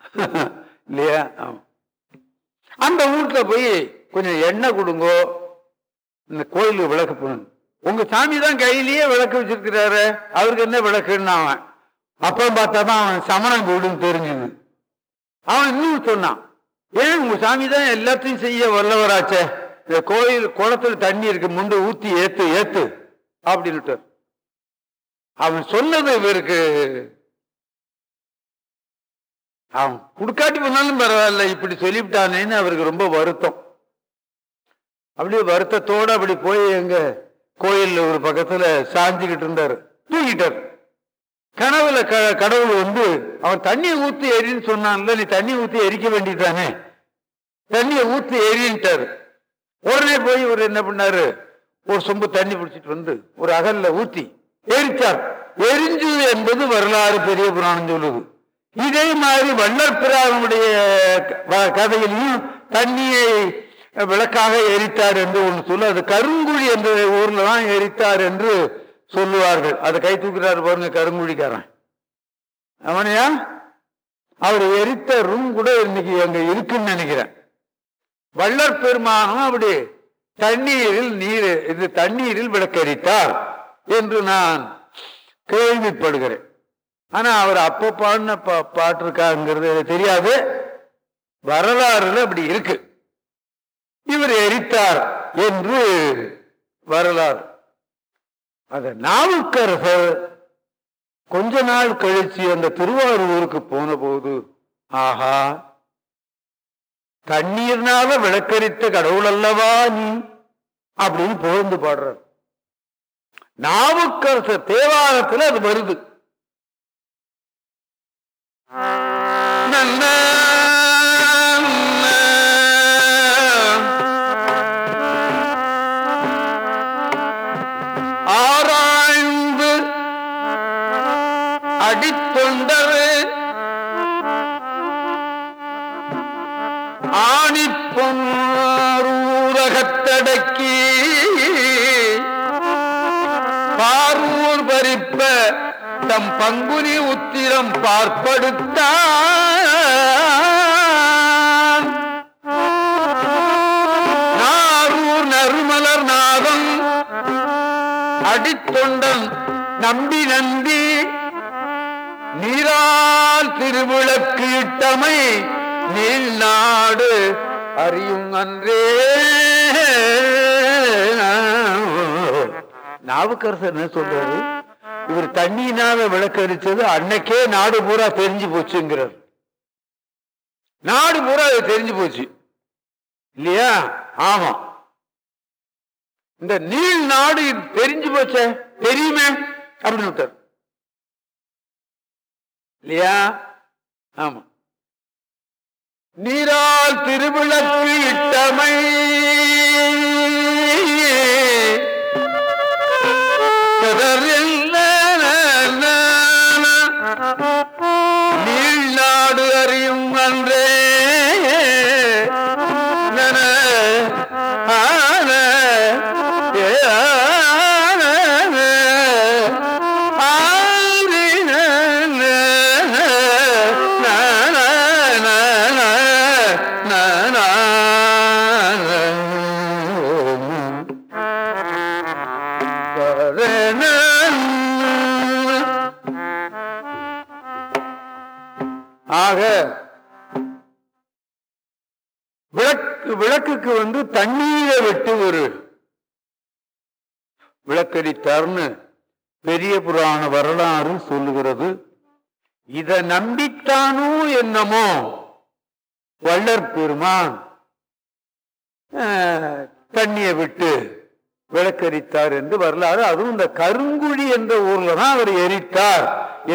இல்லையா? அந்த வீட்டுல போய் கொஞ்சம் எண்ணெய் கொடுங்கோ. இந்த கோயிலுக்கு விளக்கு போகணும் உங்க சாமி தான் கையிலேயே விளக்கு வச்சிருக்கிறாரு. அவருக்கு என்ன விளக்குன்னு அவன். அப்புறம் பார்த்தா தான் அவன் சமணம் வீடுன்னு தெரிஞ்சுது. அவன் இன்னும் சொன்னான் ஏன் உங்க சாமி தான் எல்லாத்தையும் செய்ய வல்லவராச்சே? இந்த கோயில் குளத்துல தண்ணி இருக்கு முண்டு ஊத்தி ஏத்து ஏத்து அப்படின்னுட்டு அவன் சொன்னது இவருக்கு அவன் குடுக்காட்டி போனாலும் பரவாயில்ல இப்படி சொல்லிவிட்டானேன்னு அவருக்கு ரொம்ப வருத்தம். அப்படியே வருத்தத்தோடு அப்படி போய் எங்க கோயில் ஒரு பக்கத்துல சாஞ்சுக்கிட்டு இருந்தார். தூங்கிட்டார் கனவுல க கடவுள் வந்து அவன் தண்ணியை ஊத்தி எரின்னு சொன்னான்ல நீ தண்ணி ஊத்தி எரிக்க வேண்டியதானே தண்ணியை ஊத்தி எரின்ட்டாரு. உடனே போய் இவர் என்ன பண்ணாரு? ஒரு சொம்பு தண்ணி பிடிச்சிட்டு வந்து ஒரு அகல்ல ஊத்தி எரிச்சார். எரிஞ்சது என்பது வரலாறு பெரிய புராணம் சொல்லுது. இதே மாதிரி வல்லற்பிரானுடைய க- கதையிலையும் தண்ணியை விளக்காக எரித்தார் என்று ஒன்று சொல்லு. அது கருங்குழி என்ற ஊர்ல தான் எரித்தார் என்று சொல்லுவார்கள். அதை கை தூக்குறாரு பாருங்க கருங்குழிக்காரன். அவனையா? அவர் எரித்த ரூம் கூட இன்னைக்கு அங்க இருக்குன்னு நினைக்கிறேன். வள்ளற் பெருமானும் அப்படி தண்ணீரில் நீர் இது தண்ணீரில் விளக்கரித்தார் என்று நான் கேள்விப்படுகிறேன். ஆனா அவர் அப்ப பாடின பா பாட்டு தெரியாது. வரலாறுல அப்படி இருக்கு. இவர் எரித்தார் என்று வரலாறு. அத நாவுக்கரசர் கொஞ்ச நாள் கழிச்சு அந்த திருவாரூருக்கு போன போது ஆஹா தண்ணீர்னால விளக்கரித்த கடவுள் அல்லவா நீ? அப்படின்னு புகழ்ந்து பாடுற நாவுக்கரசர் தேவாரத்தில் அது வருது. நன்ன தம் பங்குனி உத்திரம் பார்ப்படுத்தான் நாரூர் நறுமலர் நாதம் அடித்தொண்டன் நம்பி நந்தி நீரால் திருவிளக்கு இட்டமை நீல் நாடு அறியும் அன்றே. நாவுக்கரசர் என்ன சொல்றாரு? இவர் தண்ணியினால விளக்கரிச்சது அன்னைக்கே நாடு பூரா தெரிஞ்சு போச்சுங்கிறார். நாடு பூரா அது தெரிஞ்சு போச்சு. இல்லையா? ஆமா. இந்த நீள் நாடு தெரிஞ்சு போச்ச? தெரியுமே? அப்படின்னு விட்டார். இல்லையா? ஆமா. நீரால் திருவிழக்கு இட்டமை அறியும் விளக்குக்கு வந்து தண்ணீரை விட்டு ஒரு விளக்கடித்தார்னு பெரிய புராண வரலாறு சொல்லுகிறது. இத நம்பித்தானோ என்னமோ வள்ளற் பெருமான் தண்ணியை விட்டு விளக்கரித்தார் என்று வரலாறு. அதுவும் இந்த கருங்குழி என்ற ஊர்ல தான் அவர் எரித்தார்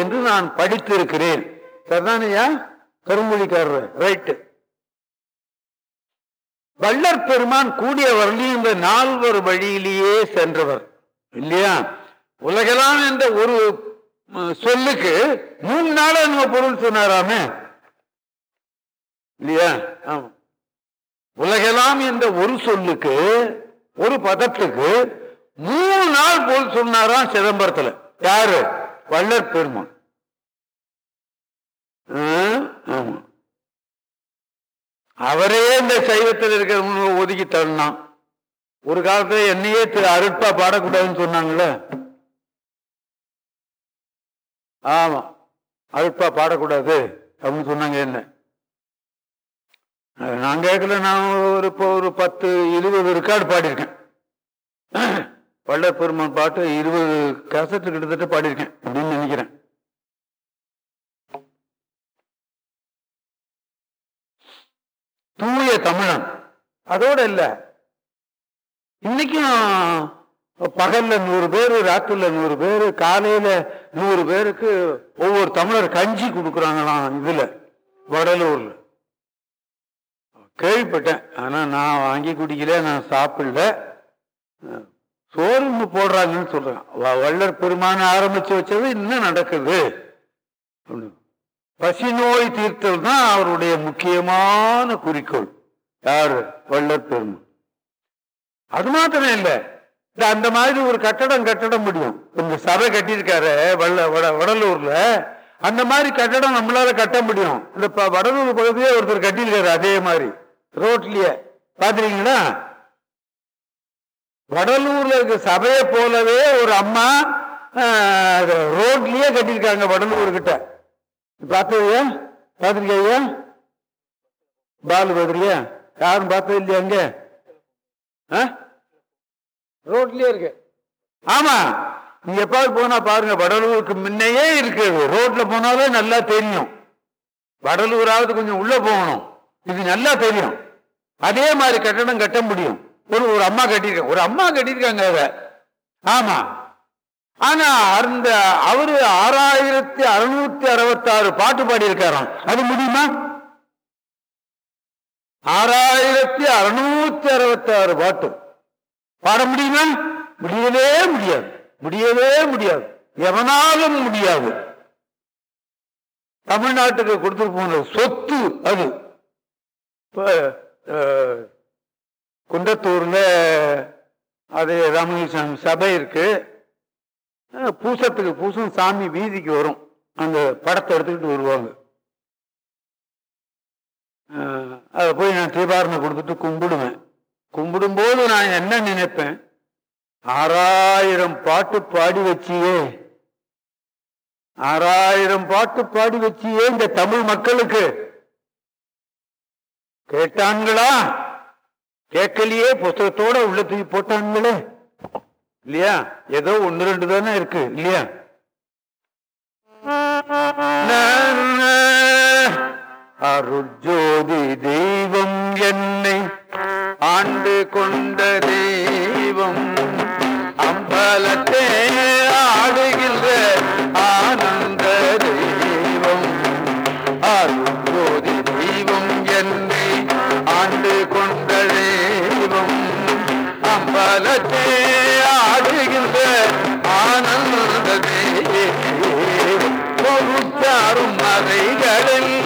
என்று நான் படித்திருக்கிறேன். சரிதானையா கருங்குழிக்காரர் ரைட்டு. வள்ளற் பெருமான் கூடிய வரலையும் இந்த நால்வர் வழியிலேயே சென்றவர். இல்லையா? உலகெல்லாம் என்ற ஒரு சொல்லுக்கு மூணு நாளா நம்ம பொருள் சொன்னாராமே. இல்லையா? ஆமா. உலகெல்லாம் என்ற ஒரு சொல்லுக்கு ஒரு பதத்துக்கு மூணு நாள் பொருள் சொன்னாராம் சிதம்பரத்துல. யாரு? வள்ளற் பெருமான். ஆ, ஆமா. அவரே இந்த சைவத்தில் இருக்கிறவங்க ஒதுக்கி தள்ளினான் ஒரு காலத்துல என்னையே திரு அருட்பா பாடக்கூடாதுன்னு சொன்னாங்கல்ல? ஆமா. அருட்பா பாடக்கூடாது அப்படின்னு சொன்னாங்க என்ன? நான் கேட்கல நான் ஒரு இப்போ ஒரு பத்து இருபது ரெக்கார்டு பாடியிருக்கேன். வள்ளல் பாட்டு இருபது கேசட்டு கிட்டத்தட்ட பாடியிருக்கேன் அப்படின்னு நினைக்கிறேன். தூய தமிழன். அதோட இல்லை இன்னைக்கும் பகல்ல நூறு பேர் ராத்திரில நூறு பேர் காலையில நூறு பேருக்கு ஒவ்வொரு தமிழர் கஞ்சி கொடுக்குறாங்களாம் இதுல வடலூர்ல. கேள்விப்பட்டேன் ஆனா நான் வாங்கி குடிக்கல நான் சாப்பிடல. சோறு போடுறாங்கன்னு சொல்றேன் வ- பெருமான ஆரம்பிச்சு வச்சது இன்னும் நடக்குது. அப்படின்னு. பசி நோய் தீர்த்தல் தான் அவருடைய முக்கியமான குறிக்கோள். யாரு? வள்ளத்தெருமை அது மாத்திரம் இல்லை. இந்த அந்த மாதிரி ஒரு கட்டடம் கட்டட முடியும். இந்த சபை கட்டியிருக்காரு வள்ள வட- வடலூர்ல. அந்த மாதிரி கட்டடம் நம்மளால கட்ட முடியும். இந்த ப- வடலூர் பகுதியே ஒருத்தர் கட்டியிருக்காரு அதே மாதிரி. ரோட்லயே. பாத்துறீங்களா வடலூர்ல இருக்க சபையை போலவே ஒரு அம்மா ரோட்லயே கட்டியிருக்காங்க வடலூர் கிட்ட பார்த்ததையா பார்த்துருக்கையா பாலு பார்த்துருக்கியா யாரும் பார்த்தது இல்லையா அங்க? ரோட்லயே இருக்கு. ஆமா. நீங்க எப்பாவது போனா பாருங்க வடலூருக்கு முன்னையே இருக்கு. ரோட்ல போனாலே நல்லா தெரியும். வடலூராவது கொஞ்சம் உள்ள போகணும். இது நல்லா தெரியும். அதே மாதிரி கட்டடம் கட்ட முடியும். ஒரு ஒரு அம்மா கட்டியிருக்காங்க ஒரு அம்மா கட்டியிருக்காங்க அத. ஆமா. ஆனா அந்த அவரு ஆறாயிரத்தி அறுநூத்தி அறுபத்தாறு பாட்டு பாடியிருக்காராம். அது முடியுமா? ஆறாயிரத்தி அறுநூத்தி அறுபத்தாறு பாட்டு. பாட முடியுமா? முடியவே முடியாது. முடியவே முடியாது. எவனாலும் முடியாது. தமிழ்நாட்டுக்கு கொடுத்துட்டு போன சொத்து அது. குண்டத்தூர்ல அது ராமகிருஷ்ணன் சபை இருக்கு. பூசத்துக்கு பூசம் சாமி வீதிக்கு வரும். அந்த படத்தை எடுத்துக்கிட்டு வருவாங்க. அதை போய் நான் தீபாரணை கொடுத்துட்டு கும்பிடுவேன். கும்பிடும்போது நான் என்ன நினைப்பேன்? ஆறாயிரம் பாட்டு பாடி வச்சியே. ஆறாயிரம் பாட்டு பாடி வச்சியே இந்த தமிழ் மக்களுக்கு. கேட்டான்களா கேட்கலையே புத்தகத்தோட உள்ள தூக்கி போட்டாங்களே. இல்லையா? ஏதோ ஒன்று ரெண்டு தானே இருக்கு இல்லையா? அருஜோதி தெய்வம் என்னை ஆண்டு கொண்ட தெய்வம். அம்பலத்தே ஆடுகின்ற ஆனந்த தெய்வம். அருஜோதி தெய்வம் என்னை ஆண்டு கொண்ட தெய்வம். அம்பலத்தே யாரும் மறைகளெல்ல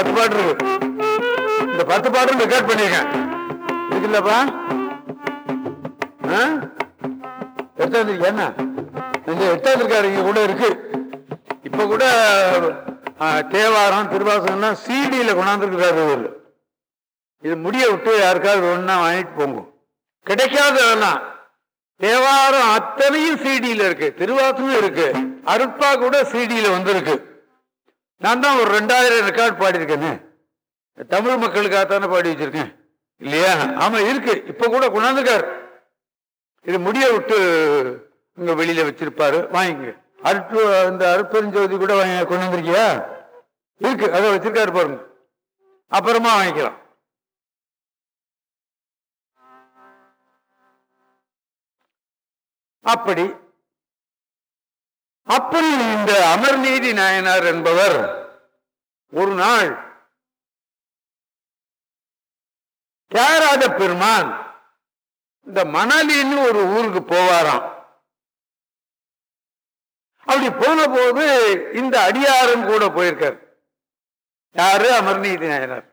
பத்து பாட்டு இருக்கு. இந்த பத்து பாட்டும் ரெக்கார்ட் பண்ணிருக்கேன். இருக்குல்லப்பா ஆ? எடுத்தாந்துருக்கு என்ன? எடுத்தாந்துருக்காரு இங்க கூட இருக்கு. இப்ப கூட தேவாரம் திருவாசகம்லாம் சிடியில கொண்டாந்துருக்கிறாரு இவரு. இது முடிய விட்டு யாருக்காவது ஒன்னா வாங்கிட்டு போங்க. வேணாம் தேவாரம் அத்தனையும் சிடியில இருக்கு. திருவாசகம் இருக்கு. அருட்பா கூட சிடியில வந்திருக்கு. நான் தான் ஒரு ரெண்டாயிரம் ரெக்கார்ட் பாடியிருக்கேனே. தமிழ் மக்களுக்காக தானே பாடி வச்சிருக்கேன். இல்லையா? ஆமா இருக்கு. இப்ப கூட கொண்டாந்துருக்காரு. இது முடிய விட்டு இங்க வெளியில வச்சிருப்பாரு. வாங்கிங்க. அருட்பு இந்த அருட்பெருஞ்சோதி கூட வாங்கி கொண்டு வந்திருக்கியா இருக்கு. அதை வச்சிருக்காரு பாருங்க. அப்புறமா வாங்கிக்கலாம். அப்படி அப்படி இந்த அமர்நீதி நாயனார் என்பவர் ஒரு நாள் தியாகராஜ பெருமான் இந்த மணலின்னு ஒரு ஊருக்கு போவாராம். அப்படி போன போது இந்த அடியாரும் கூட போயிருக்கார். யாரு? அமர்நீதி நாயனார்.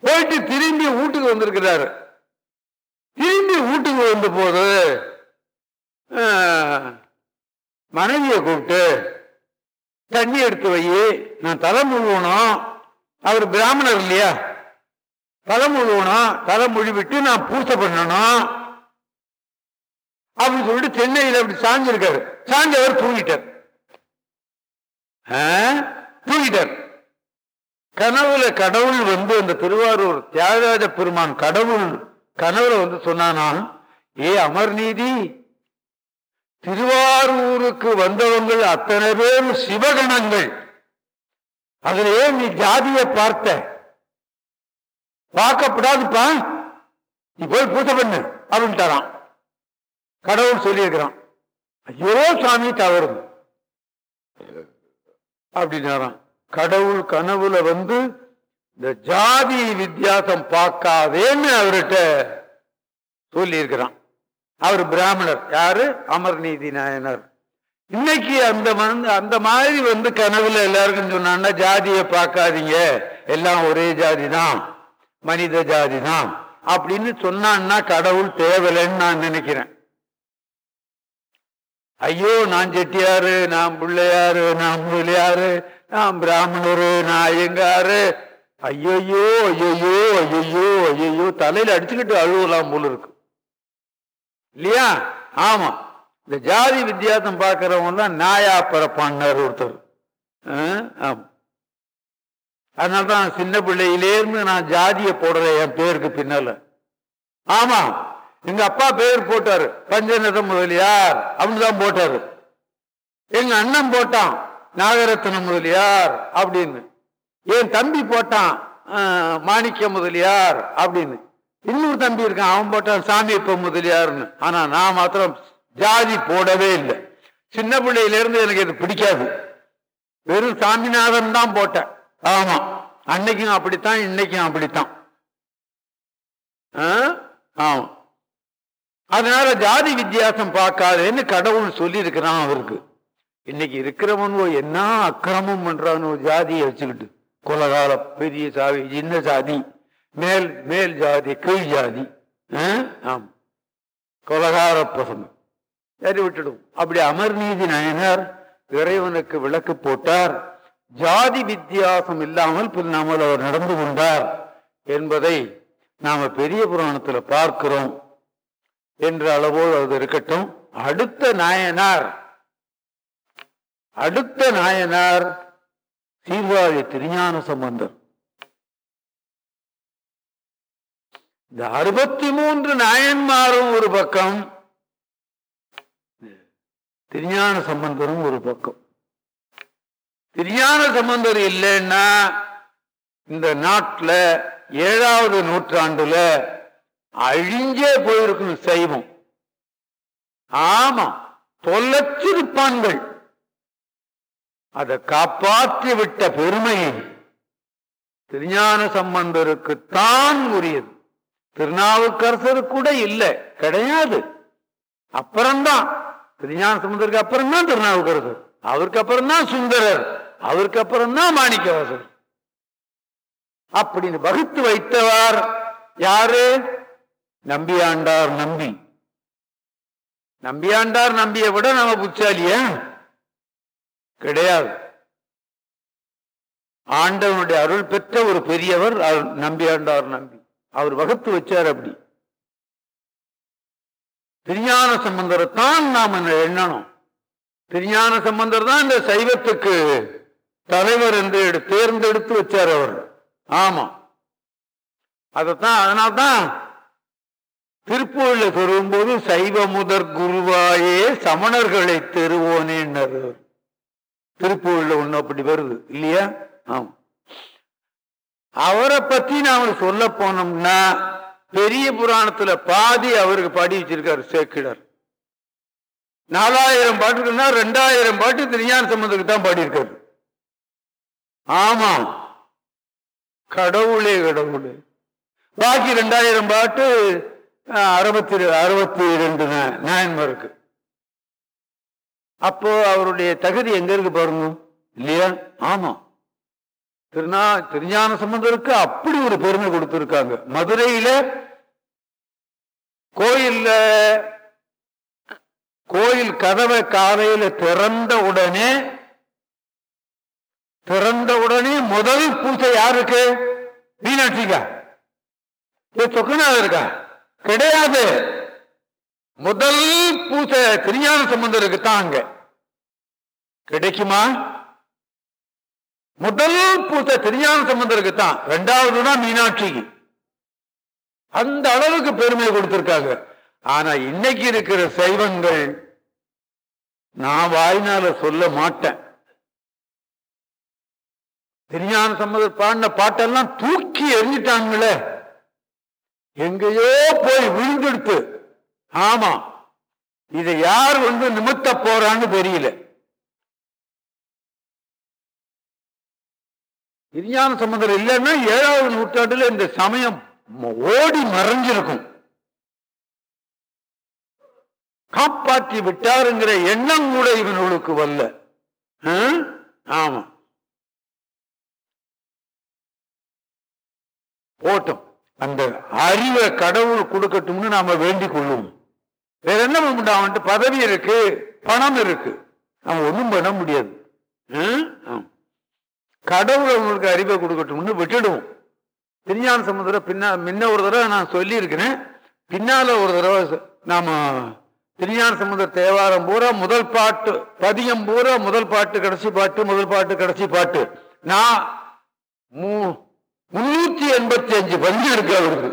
போயிட்டு திரும்பி வீட்டுக்கு வந்திருக்கிறாரு. திரும்பி வீட்டுக்கு வந்த போது மனைவியை கூப்பிட்டு தண்ணி எடுத்து வை நான் தலை முழுவணும் அவர் பிராமணர் இல்லையா? தலை முழுவணும் தலை முழுவிட்டு நான் பூசை பண்ணணும் அப்படின்னு சொல்லிட்டு சென்னையில் அப்படி சாஞ்சிருக்காரு. சாஞ்சவர் தூங்கிட்டார். ஆ? தூங்கிட்டார். கனவுல கடவுள் வந்து அந்த திருவாரூர் தியாகராஜ பெருமான் கடவுள் கனவுல வந்து சொன்னானா ஏ அமர்நீதி திருவாரூருக்கு வந்தவங்கள் அத்தனை பேரும் சிவகணங்கள். அதுல ஏன் நீ ஜாதியை பார்த்த. பார்க்கப்படாதுப்பா. நீ போய் பூஜை பண்ணு அப்படின்ட்டாரான் கடவுள் சொல்லியிருக்கிறான். ஐயோ சாமி தவறு அப்படின்னாராம். கடவுள் கனவுல வந்து இந்த ஜாதி வித்தியாசம் பார்க்காதேன்னு அவர்கிட்ட சொல்லியிருக்கிறான். அவர் பிராமணர். யாரு? அமர்நீதி நாயனர். இன்னைக்கு அந்த மருந்து அந்த மாதிரி வந்து கனவுல எல்லாருக்கும் சொன்னான்னா ஜாதியை பார்க்காதீங்க. எல்லாம் ஒரே ஜாதி தான். மனித ஜாதி தான். அப்படின்னு சொன்னான்னா கடவுள் தேவலைன்னு நான் நினைக்கிறேன். ஐயோ நான் செட்டியாரு நான் பிள்ளையாரு நான் முதலியாரு நான் பிராமணரு நான் ஐயங்காரு. ஐயோயோ ஐயோயோ ஐயோயோ ஐயோயோ. தலையில அடிச்சுக்கிட்டு அழுவலாம் போல இருக்கு. இல்லையா? ஆமா. இந்த ஜாதி வித்தியாசம் பார்க்குறவங்க தான் நாயா பிறப்பான்னார் ஒருத்தர். ஆ, அதனால தான் சின்ன பிள்ளையிலேருந்து நான் ஜாதியை போடுறேன் என் பேருக்கு பின்னால. ஆமா. எங்க அப்பா பேர் போட்டாரு. பஞ்சநத முதலியார் அப்படின்னு தான் போட்டாரு. எங்க அண்ணன் போட்டான். நாகரத்ன முதலியார் அப்படின்னு. என் தம்பி போட்டான். மாணிக்க முதலியார் அப்படின்னு. இன்னொரு தம்பி இருக்கான் அவன் போட்டான் சாமி இப்ப முதலியார்னு. ஆனா நான் மாத்திரம் ஜாதி போடவே இல்லை. சின்ன பிள்ளையிலிருந்து எனக்கு இது பிடிக்காது. வெறும் சாமிநாதன் தான் போட்டேன். ஆமா அன்னைக்கும் அப்படித்தான் இன்னைக்கும் அப்படித்தான். ஆ? ஆமா. அதனால ஜாதி வித்தியாசம் பார்க்காதேன்னு கடவுள் சொல்லி இருக்கிறான் அவருக்கு. இன்னைக்கு இருக்கிறவனோ என்ன அக்கிரமம் பண்றானோ ஜாதியை வச்சுக்கிட்டு. கொலகால பெரிய சாதி சின்ன சாதி. மேல் மேல் ஜாதி கீழ் ஜாதி. ஆம். கொலகார பசங்க சரி விட்டுடும். அப்படி அமர்நீதி நாயனார் இறைவனுக்கு விளக்கு போட்டார். ஜாதி வித்தியாசம் இல்லாமல் பின்னாமல் அவர் நடந்து கொண்டார் என்பதை நாம பெரிய புராணத்துல பார்க்கிறோம் என்ற அளவோடு அது இருக்கட்டும். அடுத்த நாயனார் அடுத்த நாயனார் சீர்வாழி திருஞான சம்பந்தர். இந்த அறுபத்தி மூன்று நாயன்மாரும் ஒரு பக்கம் திருஞான சம்பந்தரும் ஒரு பக்கம். திருஞான சம்பந்தர் இல்லைன்னா இந்த நாட்டுல ஏழாவது நூற்றாண்டுல அழிஞ்சே போயிருக்கும் சைவம். ஆமா தொலைச்சிருப்பான்கள் அதை காப்பாற்றி விட்ட பெருமையை திருஞான சம்பந்தருக்குத்தான் உரியது. திருநாவுக்கரசர் கூட இல்லை. கிடையாது. அப்புறம்தான். திருஞான சுமந்தருக்கு அப்புறம் தான் திருநாவுக்கரசர். அவருக்கு அப்புறம் தான் சுந்தரர். அவருக்கு அப்புறம் தான் மாணிக்கவாசர். அப்படின்னு வகுத்து வைத்தவர் யாரு? நம்பியாண்டார் நம்பி. நம்பியாண்டார் நம்பியை விட நம்ம புச்சாலியா கிடையாது. ஆண்டவனுடைய அருள் பெற்ற ஒரு பெரியவர் நம்பியாண்டார் நம்பி. அவர் வகுத்து வச்சார் அப்படி. திருஞான சம்பந்தரை தான் என்ன எண்ணணும்? திருஞான சம்பந்தர் தான் இந்த சைவத்துக்கு தலைவர் என்று எடு- தேர்ந்தெடுத்து வச்சார் அவர். ஆமா. அதைத்தான் அதனால்தான் திருப்பூர்ல சொல்லும்போது சைவ முதற் குருவாயே சமணர்களை தெருவோனேன்னர். திருப்பூர்ல ஒண்ணு அப்படி வருது இல்லையா? ஆமா. அவரை பத்தி நான் சொல்ல போனோம்னா பெரிய புராணத்துல பாதி அவருக்கு பாடி வச்சிருக்காரு சேக்கிடர். நாலாயிரம் பாட்டுக்குன்னா ரெண்டாயிரம் பாட்டு திருஞான சம்பந்தத்துக்கு தான் பாடியிருக்காரு ஆமா கடவுளே கடவுளே. பாக்கி ரெண்டாயிரம் பாட்டு அறுபத்தி அறுபத்தி ரெண்டு நாயன்மாருக்கு. அப்போ அவருடைய தகுதி எங்க இருக்கு பாருங்க? இல்லையா? ஆமா திருநா திருஞான சம்பந்தருக்கு அப்படி ஒரு பெருமை கொடுத்திருக்காங்க. மதுரையில கோயில்ல கோயில் கதவை காலையில திறந்த உடனே திறந்த உடனே முதல் பூஜை யாருக்கு? மீனாட்சிக்கா. சொக்கனாக இருக்கா? கிடையாது. முதல் பூஜை திருஞான சம்பந்தருக்கு தான் அங்க. கிடைக்குமா? முதல் பூஜை திருஞான சம்பந்தருக்கு தான் ரெண்டாவது மீனாட்சிக்கு. அந்த அளவுக்கு பெருமை கொடுத்திருக்காங்க. ஆனா இன்னைக்கு இருக்கிற சைவங்கள் நான் வாய்னால சொல்ல மாட்டேன். திருஞான சம்பந்தர் பாடின பாட்டெல்லாம் தூக்கி எறிஞ்சிட்டாங்களே. எங்கேயோ போய் விழுந்தெடுத்து. ஆமா இதை யார் வந்து நிமித்த போறான்னு தெரியல. விஞ்ஞான சம்பந்தர் இல்லைன்னா ஏழாவது நூற்றாண்டுல இந்த சமயம் ஓடி மறைஞ்சிருக்கும். காப்பாற்றி விட்டாருங்கிற எண்ணம் கூட இவனுக்கு வரல. ஆமா. போட்டோம். அந்த அறிவை கடவுள் கொடுக்கட்டும்னு நாம வேண்டிக் கொள்ளுவோம் வேற என்ன பண்ண அவன்ட்டு பதவி இருக்கு பணம் இருக்கு. அவன் ஒன்றும் பண்ண முடியாது. ஆ? கடவுள் அவங்களுக்கு அறிவை கொடுக்கட்டும்னு விட்டுடுவோம். திருஞான சமுதிர பின்னா முன்ன ஒரு தடவை நான் சொல்லியிருக்கிறேன். பின்னால ஒரு தடவை நாம திருஞான சமுதிர தேவாரம் பூரா முதல் பாட்டு பதியம் பூரா முதல் பாட்டு கடைசி பாட்டு முதல் பாட்டு கடைசி பாட்டு. நான் முன்னூத்தி எண்பத்தி அஞ்சு பஞ்சு இருக்கு அவருக்கு.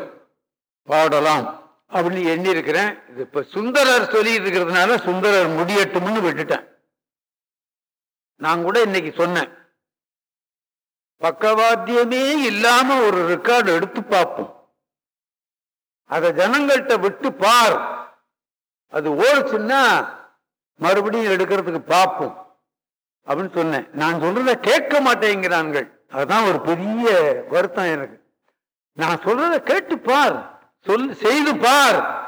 பாடலாம் அப்படின்னு எண்ணி இருக்கிறேன் இது இப்ப சுந்தரர் சொல்லிட்டு இருக்கிறதுனால சுந்தரர் முடியட்டும்னு விட்டுட்டேன். நான் கூட இன்னைக்கு சொன்னேன். பக்கவாத்தியமே இல்லாம ஒரு ரெக்கார்டு எடுத்து பார்ப்போம். அதை ஜனங்கள்கிட்ட விட்டு பார். அது ஓடுச்சுன்னா மறுபடியும் எடுக்கிறதுக்கு பார்ப்போம். அப்படின்னு சொன்னேன். நான் சொல்றத கேட்க மாட்டேங்கிறான்கள். அதுதான் ஒரு பெரிய வருத்தம் எனக்கு. நான் சொல்றத கேட்டு பார். சொல் செய்து பார்.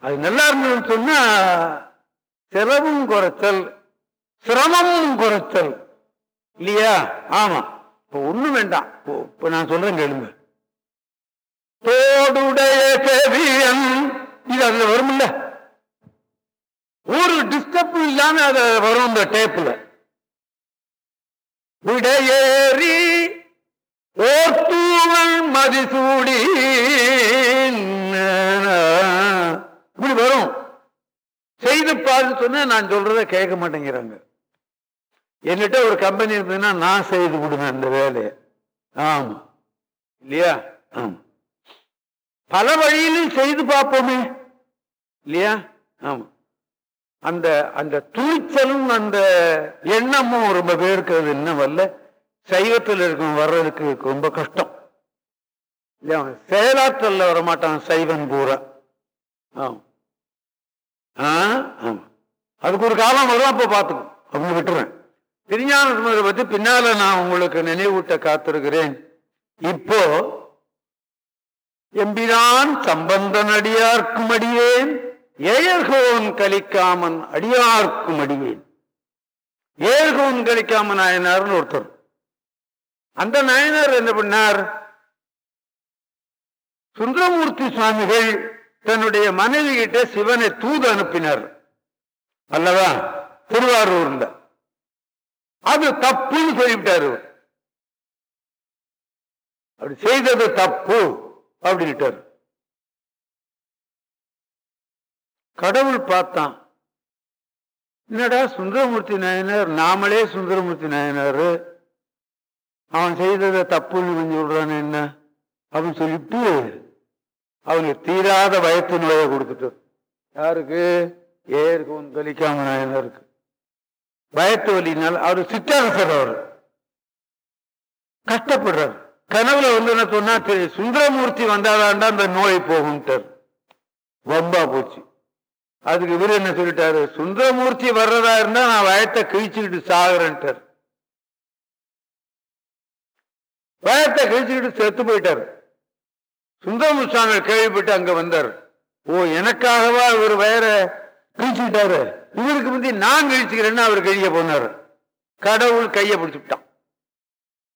அது நல்லா இருந்ததுன்னு சொன்னா செலவும் குறைச்சல் சிரமமும் குறைச்சல் இல்லையா? ஆமா. இப்போ ஒண்ணும் வேண்டாம். இப்போ இப்ப நான் சொல்றேன் கேளுங்க. தோடுடைய செவியன் இது அதுல வரும்ல. ஒரு டிஸ்டர்ப் இல்லாம அது வரும் இந்த டேப்ல விடையேறி ஓர்த்தூவல் மதிசூடி இப்படி வரும். செய்து பாருன்னு சொன்னா நான் சொல்றத கேட்க மாட்டேங்கிறாங்க. என்கிட்ட ஒரு கம்பெனி இருந்ததுன்னா நான் செய்து கொடுங்க அந்த வேலையை ஆமா. இல்லையா? ஆமா. பல வழியிலும் செய்து பார்ப்போமே. இல்லையா? ஆமா. அந்த அந்த துணிச்சலும் அந்த எண்ணமும் ரொம்ப பேருக்கு அது இன்னும் வரல. சைவத்தில் இருக்கும் வர்றதுக்கு ரொம்ப கஷ்டம். இல்லையா? செயலாற்றல்ல வரமாட்டான் சைவன் பூரா. ஆமா. ஆ? ஆமா. அதுக்கு ஒரு காலம் வரும் அப்போ பார்த்துக்கும். அப்படின்னு விட்டுறேன். திருஞான சம்பந்தரை பத்தி பின்னால நான் உங்களுக்கு நினைவூட்ட காத்திருக்கிறேன். இப்போ எம்பிரான் சம்பந்தன் அடியார்க்கும் அடியேன் ஏயர்கோன் கலிக்காமன் அடியார்க்கும் அடியேன். ஏர்கோன் கலிக்காமன் நாயனார்னு ஒருத்தர். அந்த நாயனார் என்ன பண்ணார்? சுந்தரமூர்த்தி சுவாமிகள் தன்னுடைய மனைவி கிட்ட சிவனை தூது அனுப்பினார். அல்லவா? திருவாரூர்ல. அது தப்புன்னு சொல்லிவிட்டாரு அப்படி செய்தது தப்பு அப்படின்ட்டார் கடவுள் பார்த்தான். என்னடா சுந்தரமூர்த்தி நாயனார்? நாமளே சுந்தரமூர்த்தி நாயனார். அவன் செய்ததை தப்புன்னு சொல்றான் என்ன? அப்படின்னு சொல்லிட்டு அவனுக்கு தீராத வயத்து நோயை கொடுத்துட்டு யாருக்கு? ஏருக்கு உன் கலிக்காம நாயனாருக்கு. பயத்து வலினால் அவர் சிற்றரசர் அவர் கஷ்டப்படுறார். கனவுல வந்து என்ன சொன்னா சுந்தரமூர்த்தி வந்தாதான்டா அந்த நோய் போகும்ட்டார். வம்பா போச்சு. அதுக்கு இவர் என்ன சொல்லிட்டாரு சுந்தரமூர்த்தி வர்றதா இருந்தா நான் வயத்தை கிழிச்சுக்கிட்டு சாகுறேன்ட்டார். பயத்தை கழிச்சுக்கிட்டு செத்து போயிட்டாரு. சுந்தரமுசாமி கேள்விப்பட்டு அங்க வந்தார். ஓ எனக்காகவா இவர் வயரை கிழிச்சுக்கிட்டாரு? இவருக்கு முந்தி நான் கழிச்சுக்கிறேன்னு அவர் கழிய போனார். கடவுள் கையை பிடிச்சுட்டான்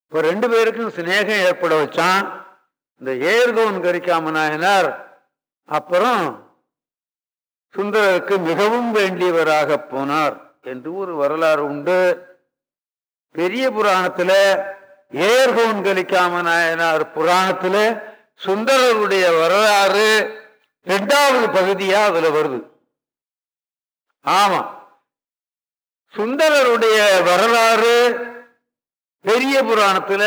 இப்போ ரெண்டு பேருக்கும் சிநேகம் ஏற்பட வச்சான். இந்த ஏர்கோன் கரிக்காம நாயனார் அப்புறம் சுந்தரருக்கு மிகவும் வேண்டியவராக போனார் என்று ஒரு வரலாறு உண்டு. பெரிய புராணத்துல ஏர்கோன் கலிக்காம நாயனார் புராணத்துல சுந்தரருடைய வரலாறு இரண்டாவது பகுதியா அதுல வருது. ஆமா சுந்தரருடைய வரலாறு பெரிய புராணத்துல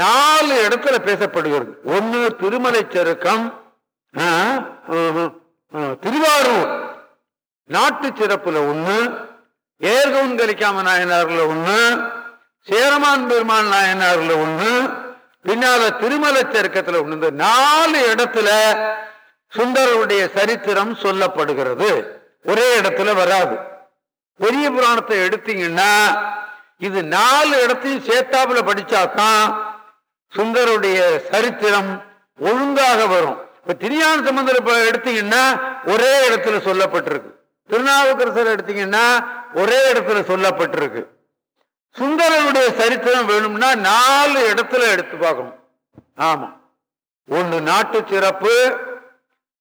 நாலு இடத்துல பேசப்படுகிறது. ஒன்னு திருமலை சருக்கம் திருவாரூர். நாட்டு சிறப்புல ஒண்ணு ஏர்கவுன் கலிக்காம நாயனார்ல ஒண்ணு சேரமான் பெருமான் நாயனார்ல ஒண்ணு பின்னால திருமலை சருக்கத்துல ஒண்ணு. நாலு இடத்துல சுந்தரருடைய சரித்திரம் சொல்லப்படுகிறது. ஒரே இடத்துல வராது. பெரிய புராணத்தை எடுத்தீங்கன்னா இது நாலு இடத்தையும் சேர்த்தாப்புல படிச்சாதான் சுந்தருடைய சரித்திரம் ஒழுங்காக வரும். இப்ப திருஞான சம்பந்தர் எடுத்தீங்கன்னா ஒரே இடத்துல சொல்லப்பட்டிருக்கு. திருநாவுக்கரசர் எடுத்தீங்கன்னா ஒரே இடத்துல சொல்லப்பட்டிருக்கு. சுந்தரனுடைய சரித்திரம் வேணும்னா நாலு இடத்துல எடுத்து பார்க்கணும். ஆமா. ஒன்று நாட்டு சிறப்பு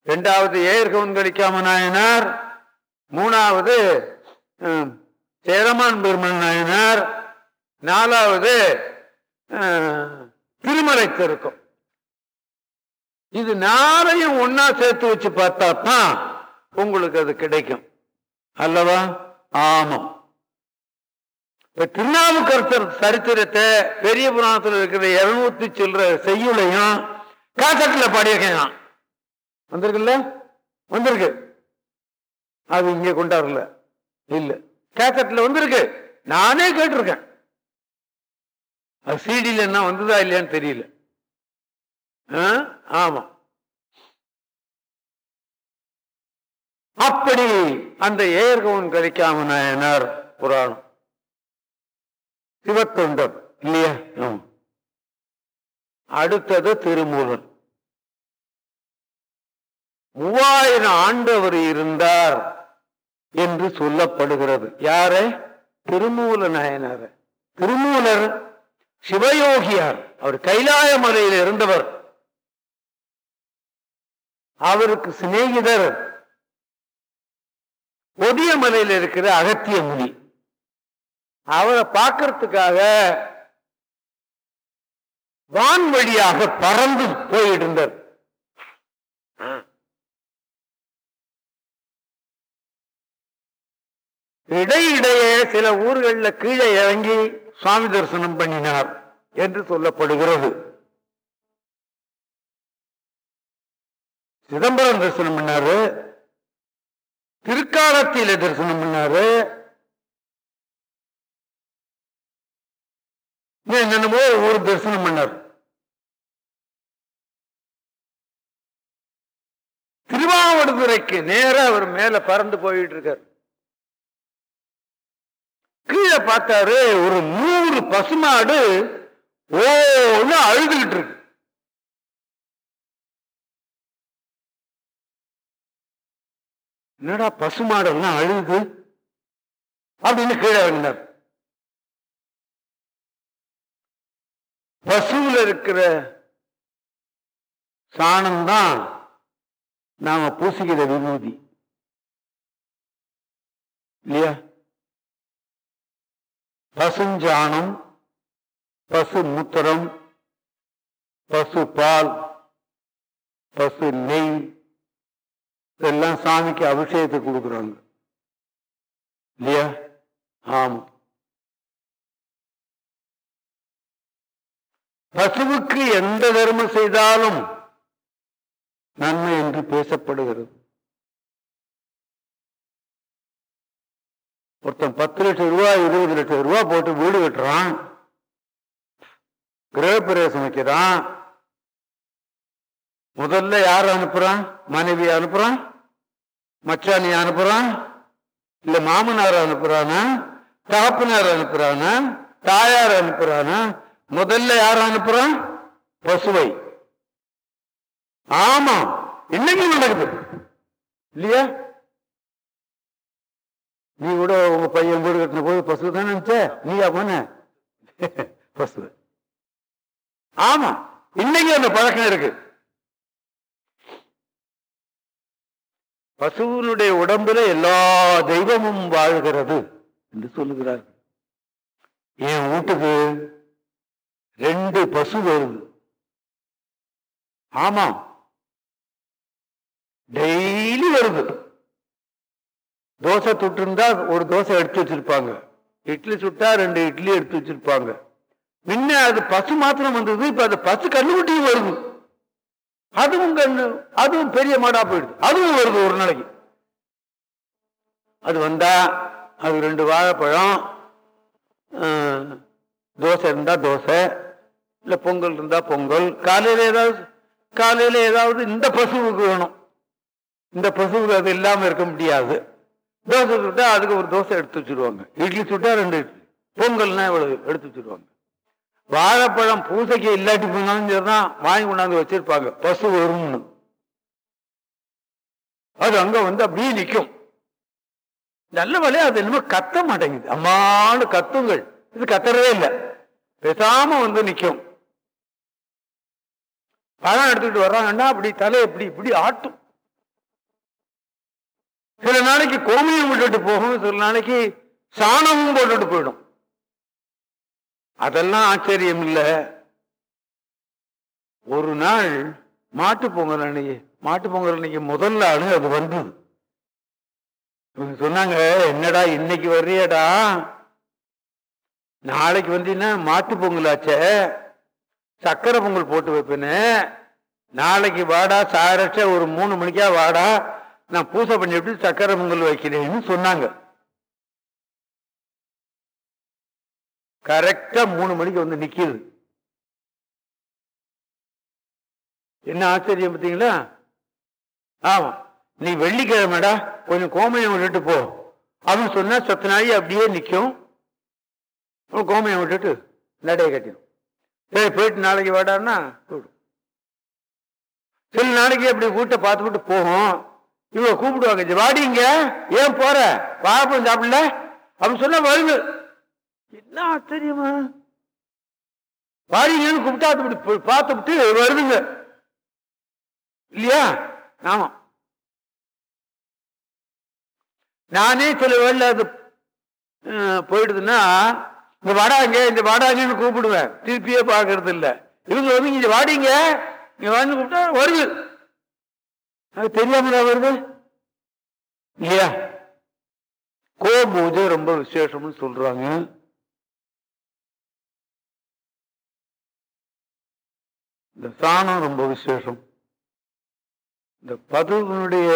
இரண்டாவது ஏர்கவுன் கலிக்காம நாயனார் மூணாவது சேரமான் பெருமன் நாயனார். நாலாவது திருமலை திருக்கம் இது நாளையும் ஒன்னா சேர்த்து வச்சு பார்த்தா தான் உங்களுக்கு அது கிடைக்கும். அல்லவா? ஆமாம். இப்ப திருநாவுக்கரசர் சரித்திரத்தை பெரிய புராணத்தில் இருக்கிற இருநூத்தி சில்லற செய்யுளையும் காசட்டுல பாடியிருக்கேன் வந்திருக்குல்ல? வந்திருக்கு. அது இங்க கொண்டாடல. இல்ல. கேசட்ல வந்திருக்கு. நானே கேட்டிருக்கேன். அது சிடில என்ன வந்ததா இல்லையான்னு தெரியல. ஆ? ஆமா. அப்படி அந்த ஏர்கவன் கிடைக்காம நாயனார் புராணம். சிவத்தொண்டர் இல்லையா? அடுத்தது திருமூலன். மூவாயிரம் ஆண்டவர் இருந்தார் என்று சொல்லப்படுகிறது. யாரை? திருமூல நாயனார். திருமூலர் சிவயோகியார். அவர் கைலாய மலையில் இருந்தவர். அவருக்கு சிநேகிதர். ஒதிய மலையில் இருக்கிற அகத்திய முனி. அவரை பார்க்கறதுக்காக வான் வழியாக பறந்து போயிருந்தார். இடையிடையே சில ஊர்களில் கீழே இறங்கி சுவாமி தரிசனம் பண்ணினார் என்று சொல்லப்படுகிறது. சிதம்பரம் தரிசனம் பண்ணாரு. திருக்காலத்தில தரிசனம் பண்ணாரு. என்னென்னமோ ஒரு தரிசனம் பண்ணார். திருவாவடுதுறைக்கு நேராக அவர் மேல பறந்து போயிட்டு இருக்கார். கீழே பார்த்தாரு ஒரு நூறு பசுமாடு ஓன்னு அழுதுகிட்டு இருக்கு. என்னடா பசுமாடெல்லாம் அழுது அப்படின்னு கீழே வந்தார் பசுவில் இருக்கிற சாணம் தான் நாம பூசிக்கிற விபூதி. இல்லையா? பசுஞ்சாணம் பசு மூத்திரம் பசு பால் பசு நெய் இதெல்லாம் சாமிக்கு அபிஷேகத்தை கொடுக்குறாங்க. இல்லையா? ஆமா. பசுவுக்கு எந்த தர்மம் செய்தாலும் நன்மை என்று பேசப்படுகிறது. ஒருத்தன் பத்து லட்சம் ரூபா இருபது லட்சம் ரூபா போட்டு வீடு கட்டுறான். கிரகப்பிரவேசம் வைக்கிறான். முதல்ல யார் அனுப்புறான்? மனைவி அனுப்புறான்? மச்சானி அனுப்புறான்? இல்ல மாமனார் அனுப்புறானா? தகப்பனார் அனுப்புறானா? தாயார் அனுப்புறானா? முதல்ல யார் அனுப்புறான்? பசுவை. ஆமா இன்னைக்கு நடக்குது. இல்லையா? நீ கூட உங்க பையன் வீடு கட்டின போது பசு தானே நினைச்ச நீயா போன பசு ஆமா இன்னைக்கு அந்த பழக்கம் இருக்கு. பசுவினுடைய உடம்புல எல்லா தெய்வமும் வாழ்கிறது என்று சொல்லுகிறார் என் வீட்டுக்கு ரெண்டு பசு வருது. ஆமா டெய்லி வருது. தோசை சுட்டுருந்தா ஒரு தோசை எடுத்து வச்சிருப்பாங்க. இட்லி சுட்டா ரெண்டு இட்லி எடுத்து வச்சிருப்பாங்க. முன்ன அது பசு மாத்திரம் வந்தது இப்ப அது பசு கண்ணுக்குட்டியும் வருது. அதுவும் கண்ணு அதுவும் பெரிய மாடா போயிடுது. அதுவும் வருது ஒரு நாளைக்கு. அது வந்தா அது ரெண்டு வாழைப்பழம் தோசை இருந்தா தோசை இல்ல பொங்கல் இருந்தா பொங்கல். காலையில ஏதாவது காலையில ஏதாவது இந்த பசுவுக்கு வேணும். இந்த பசுவுக்கு அது இல்லாம இருக்க முடியாது. தோசை சுட்டா அதுக்கு ஒரு தோசை எடுத்து வச்சிருவாங்க. இட்லி சுட்டா ரெண்டு இட்லி. பொங்கல்னா இவ்வளவு எடுத்து வச்சிருவாங்க. வாழைப்பழம் பூசைக்கு இல்லாட்டி போனாலும் சரிதான். வாங்கி கொண்டாந்து வச்சிருப்பாங்க. பசு வரும்னு. அது அங்க வந்து அப்படியே நிற்கும் நல்ல வேலையா அது என்னமோ கத்த மாட்டேங்குது. அம்மானு கத்துங்கள். இது கத்துறதே இல்லை. பேசாம வந்து நிற்கும் பழம் எடுத்துக்கிட்டு வர்றாங்கன்னா அப்படி தலை இப்படி இப்படி ஆட்டும். சில நாளைக்கு கோமியம் விட்டுட்டு போகும் சில நாளைக்கு சாணமும் போட்டுட்டு போயிடும். அதெல்லாம் ஆச்சரியம் இல்லை. ஒரு நாள் மாட்டு பொங்கல் அன்னைக்கு மாட்டு பொங்கல் அன்னைக்கு முதல் நாள் அது வந்தது. இவங்க சொன்னாங்க என்னடா இன்னைக்கு வர்றியடா? நாளைக்கு வந்தீங்கன்னா மாட்டு பொங்கல் ஆச்சே? சக்கரை பொங்கல் போட்டு வைப்பேன்னு நாளைக்கு வாடா சாரச்ச ஒரு மூணு மணிக்கா வாடா? நான் பூசை பண்ணிவிட்டு சக்கரை பொங்கல் வைக்கிறேன்னு சொன்னாங்க. கரெக்டா மூணு மணிக்கு வந்து நிக்கிது. என்ன ஆச்சரியம் பார்த்தீங்களா? ஆமா நீ வெள்ளிக்கிழமைடா கொஞ்சம் கோமயம் விட்டுட்டு போ. அப்படின்னு சொன்னா சத்து நாளி அப்படியே நிற்கும் கோமையை கோமயம் விட்டுட்டு நடைய கட்டிடும். சரி போயிட்டு நாளைக்கு வாடான்னா போடும் சில நாளைக்கு அப்படி வீட்டை பார்த்துக்கிட்டு போகும் இவங்க கூப்பிடுவாங்க "இங்க வாடிங்க ஏன் போற? பாப்பம் சாப்பிடல? அப்படின்னு சொன்னா வருது. என்ன ஆச்சரியமா? வாடிங்கன்னு கூப்பிட்டா அது இப்படி போய் வருதுங்க. இல்லையா? ஆமா. நானே சில வேலை அது போயிடுதுன்னா இந்த வாடாங்க இந்த வாடாங்கன்னு கூப்பிடுவேன். திருப்பியே பார்க்கறது இல்லை இவங்க வந்து இங்க வாடிங்க இங்க வந்து கூப்பிட்டா வருது. அது தெரியாமலா வருது? இல்லையா? கோபூஜை ரொம்ப விசேஷம்னு சொல்றாங்க. இந்த சாணம் ரொம்ப விசேஷம். இந்த பதுவனுடைய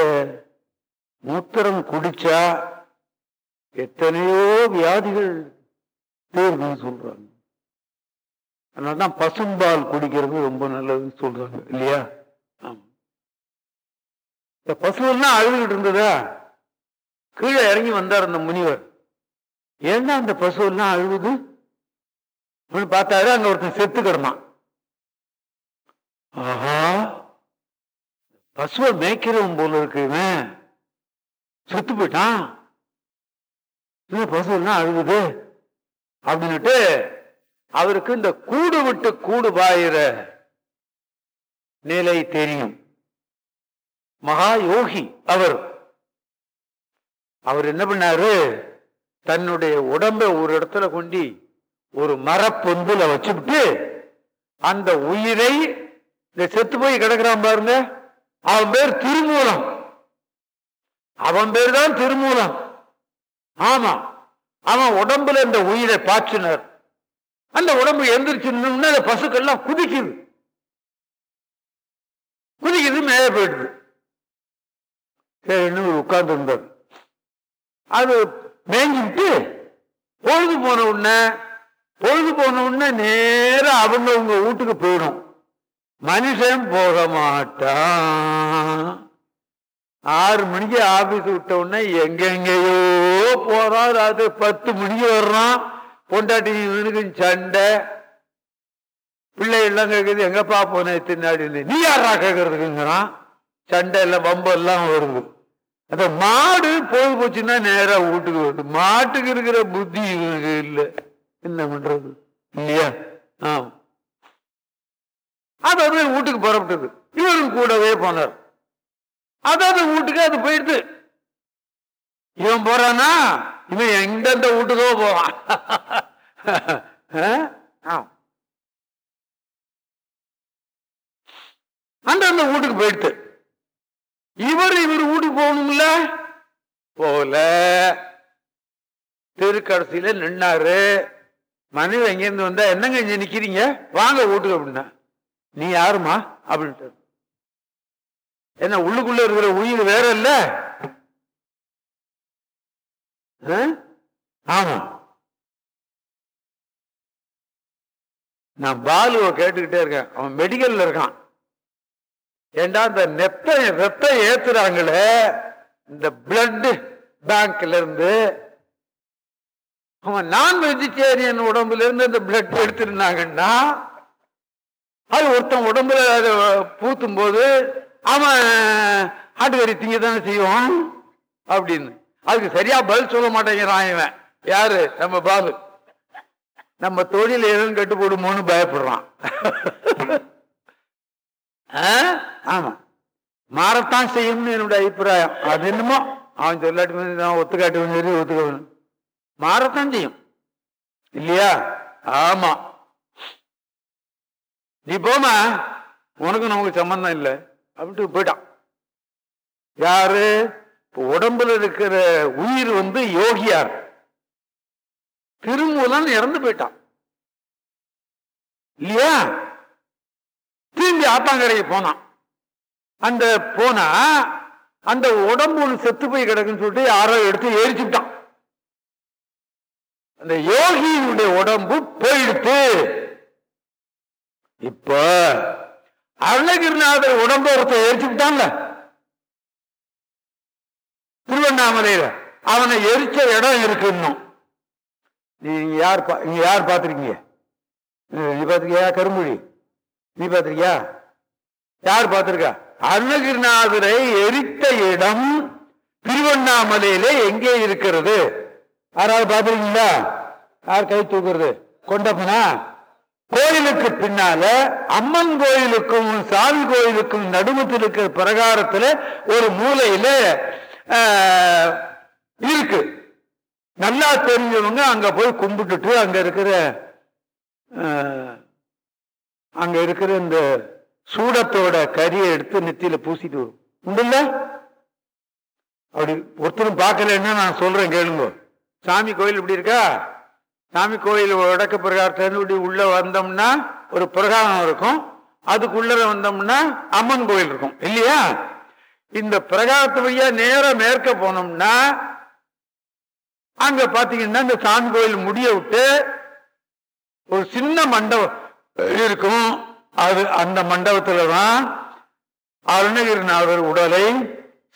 மூத்திரம் குடிச்சா எத்தனையோ வியாதிகள் தீர்வுன்னு சொல்றாங்க. அதனாலதான் பசும்பால் குடிக்கிறது ரொம்ப நல்லதுன்னு சொல்றாங்க. இல்லையா? ஆமா. இந்த பசுவெல்லாம் அழுதுகிட்டு இருந்ததா? கீழே இறங்கி வந்தார் அந்த முனிவர். ஏன்னா அந்த பசுவெல்லாம் அழுகுது? அப்படின்னு பார்த்தாரு அங்க ஒருத்தன் செத்து கிடந்தான். ஆஹா! பசுவை மேய்க்கிறவன் போல இருக்குவன் செத்து போயிட்டான். இந்த பசுவெல்லாம் அழுகுது? அப்படின்னுட்டு அவருக்கு இந்த கூடு விட்டு கூடு பாயிற நிலை தெரியும். மகா யோகி அவர். அவர் என்ன பண்ணாரு? தன்னுடைய உடம்ப ஒரு இடத்துல கொண்டு ஒரு மரப்பொந்துல வச்சுவிட்டு அந்த உயிரை இந்த செத்து போய் கிடக்குறான் பாருங்க. அவன் பேர் திருமூலம். அவன் பேர் தான் திருமூலம். ஆமா அவன் உடம்புல இந்த உயிரை பாய்ச்சினார். அந்த உடம்பு எந்திரிச்சு நின்று அந்த பசுக்கெல்லாம் குதிக்குது. குதிக்குது மேலே போயிடுது. சரின்னு உட்கார்ந்து இருந்தது அது மேய்ஞ்சிட்டு பொழுது போன உடனே பொழுது போன உடனே நேரம் அவங்க உங்க வீட்டுக்கு போயிடும். மனுஷன் போக மாட்டான். ஆறு மணிக்கு ஆபீஸ் விட்ட உடனே எங்கெங்கேயோ போறான் ராத்திரி பத்து மணிக்கு வர்றான். பொண்டாட்டி இவனுக்கு சண்டை. பிள்ளை எல்லாம் கேட்குது எங்கப்பா போனேன் தின்னாடி நீ யாரா கேட்கறதுக்குங்கிறான் சண்டை எல்லாம் பம்பெல்லாம் வருது. அந்த மாடு போய் போச்சுன்னா நேரா வீட்டுக்கு வருது மாட்டுக்கு இருக்கிற புத்தி இவனுக்கு இல்லை. என்ன பண்றது? இல்லையா? ஆமா. அது வந்து வீட்டுக்கு புறப்பட்டது. இவரும் கூடவே போனார். அதாவது வீட்டுக்கு அது போயிடுது. இவன் போறானா இவன் எந்தெந்த வீட்டுக்கோ போவான். ஆ? அந்தந்த வீட்டுக்கு போயிடுது இவர் இவர் வீட்டுக்கு போகணும்ல? போகல. தெருக்கடைசியில நின்னாரு. மனைவி எங்கேருந்து வந்தா என்னங்க இங்க நிக்கிறீங்க? வாங்க வீட்டுக்கு அப்படின்னா நீ யாருமா அப்படின்ட்டு என்ன உள்ளுக்குள்ள இருக்கிற உயிர் வேற இல்ல? ஆ? ஆமா. நான் பாலுவை கேட்டுக்கிட்டே இருக்கேன். அவன் மெடிக்கல்ல இருக்கான். ஏண்டா இந்த நெத்த ரத்தம் ஏத்துறாங்களே? இந்த பிளட் பேங்க்ல இருந்து அவன் நான் வெஜிடேரியன் உடம்புல இருந்து இந்த பிளட் எடுத்திருந்தாங்கன்னா அது ஒருத்தன் உடம்புல பூத்தும் போது அவன் ஆட்டுக்கறி திங்க தானே செய்வான்? அப்படின்னு. அதுக்கு சரியா பதில் சொல்ல மாட்டேங்கிறான் இவன். யாரு? நம்ம பாபு. நம்ம தொழில் எதுவும் கட்டுப்படுமோன்னு பயப்படுறான். ஆமா. மாறத்தான் செய்யும்னு என்னுடைய அபிப்பிராயம். அது என்னமோ? அவன் சொல்லாட்டி நான் ஒத்துக்காட்டி வந்து சரி ஒத்துக்க மாறத்தான் செய்யும். இல்லையா? ஆமா. நீ போமா உனக்கு நமக்கு சம்பந்தம் இல்லை. அப்படின்ட்டு போயிட்டான். யாரு? உடம்புல இருக்கிற உயிர் வந்து யோகியார். திருமூலன் இறந்து போயிட்டான். இல்லையா? திரும்பி ஆத்தாங்கரைக்கு போனான். அந்த போனா அந்த உடம்பு ஒன்று செத்து போய் கிடக்குன்னு சொல்லிட்டு யாரோ எடுத்து எரிச்சுட்டான் அந்த யோகியினுடைய உடம்பு போயிடுத்து. இப்ப அருணகிரிநாதர் உடம்பு ஒருத்தர் எரிச்சுட்டான்ல திருவண்ணாமலையில அவனை எரிச்ச இடம் இருக்கு இன்னும் நீங்க யார் பா- நீங்க யார் பார்த்துருக்கீங்க? நீ பார்த்திருக்கியா? கருமொழி நீ பார்த்திருக்கியா? யார் பார்த்திருக்கா? அருணகிரிநாதரை எரித்த இடம் திருவண்ணாமலையிலே எங்கே இருக்கிறது? யாராவது பார்த்துருக்கீங்களா? யார் கை தூக்குறது? கொண்டப்பனா? கோயிலுக்கு பின்னால அம்மன் கோயிலுக்கும் சாமி கோயிலுக்கும் நடுமத்தில் இருக்கிற பிரகாரத்துல ஒரு மூலையில இருக்கு. நல்லா தெரிஞ்சவங்க அங்க போய் கும்பிட்டுட்டு அங்க இருக்கிற அங்க இருக்கிற இந்த சூடத்தோட கரியை எடுத்து நெத்தியில பூசிட்டு வரும். உண்டுல்ல? அப்படி ஒருத்தரும் பார்க்கலன்னா நான் சொல்றேன் கேளுங்க. சாமி கோயில் இப்படி இருக்கா? சாமி கோயில் வடக்க பிரகாரத்திலிருந்து இப்படி உள்ள வந்தோம்னா ஒரு பிரகாரம் இருக்கும். அதுக்குள்ள வந்தோம்னா அம்மன் கோயில் இருக்கும். இல்லையா? இந்த பிரகாரத்து வழியா நேரம் மேற்க போனோம்னா அங்க பாத்தீங்கன்னா இந்த சாமி கோயில் முடிய விட்டு ஒரு சின்ன மண்டபம் இருக்கும். அது அந்த மண்டபத்தில் தான் அருணகிரிநாதர் உடலை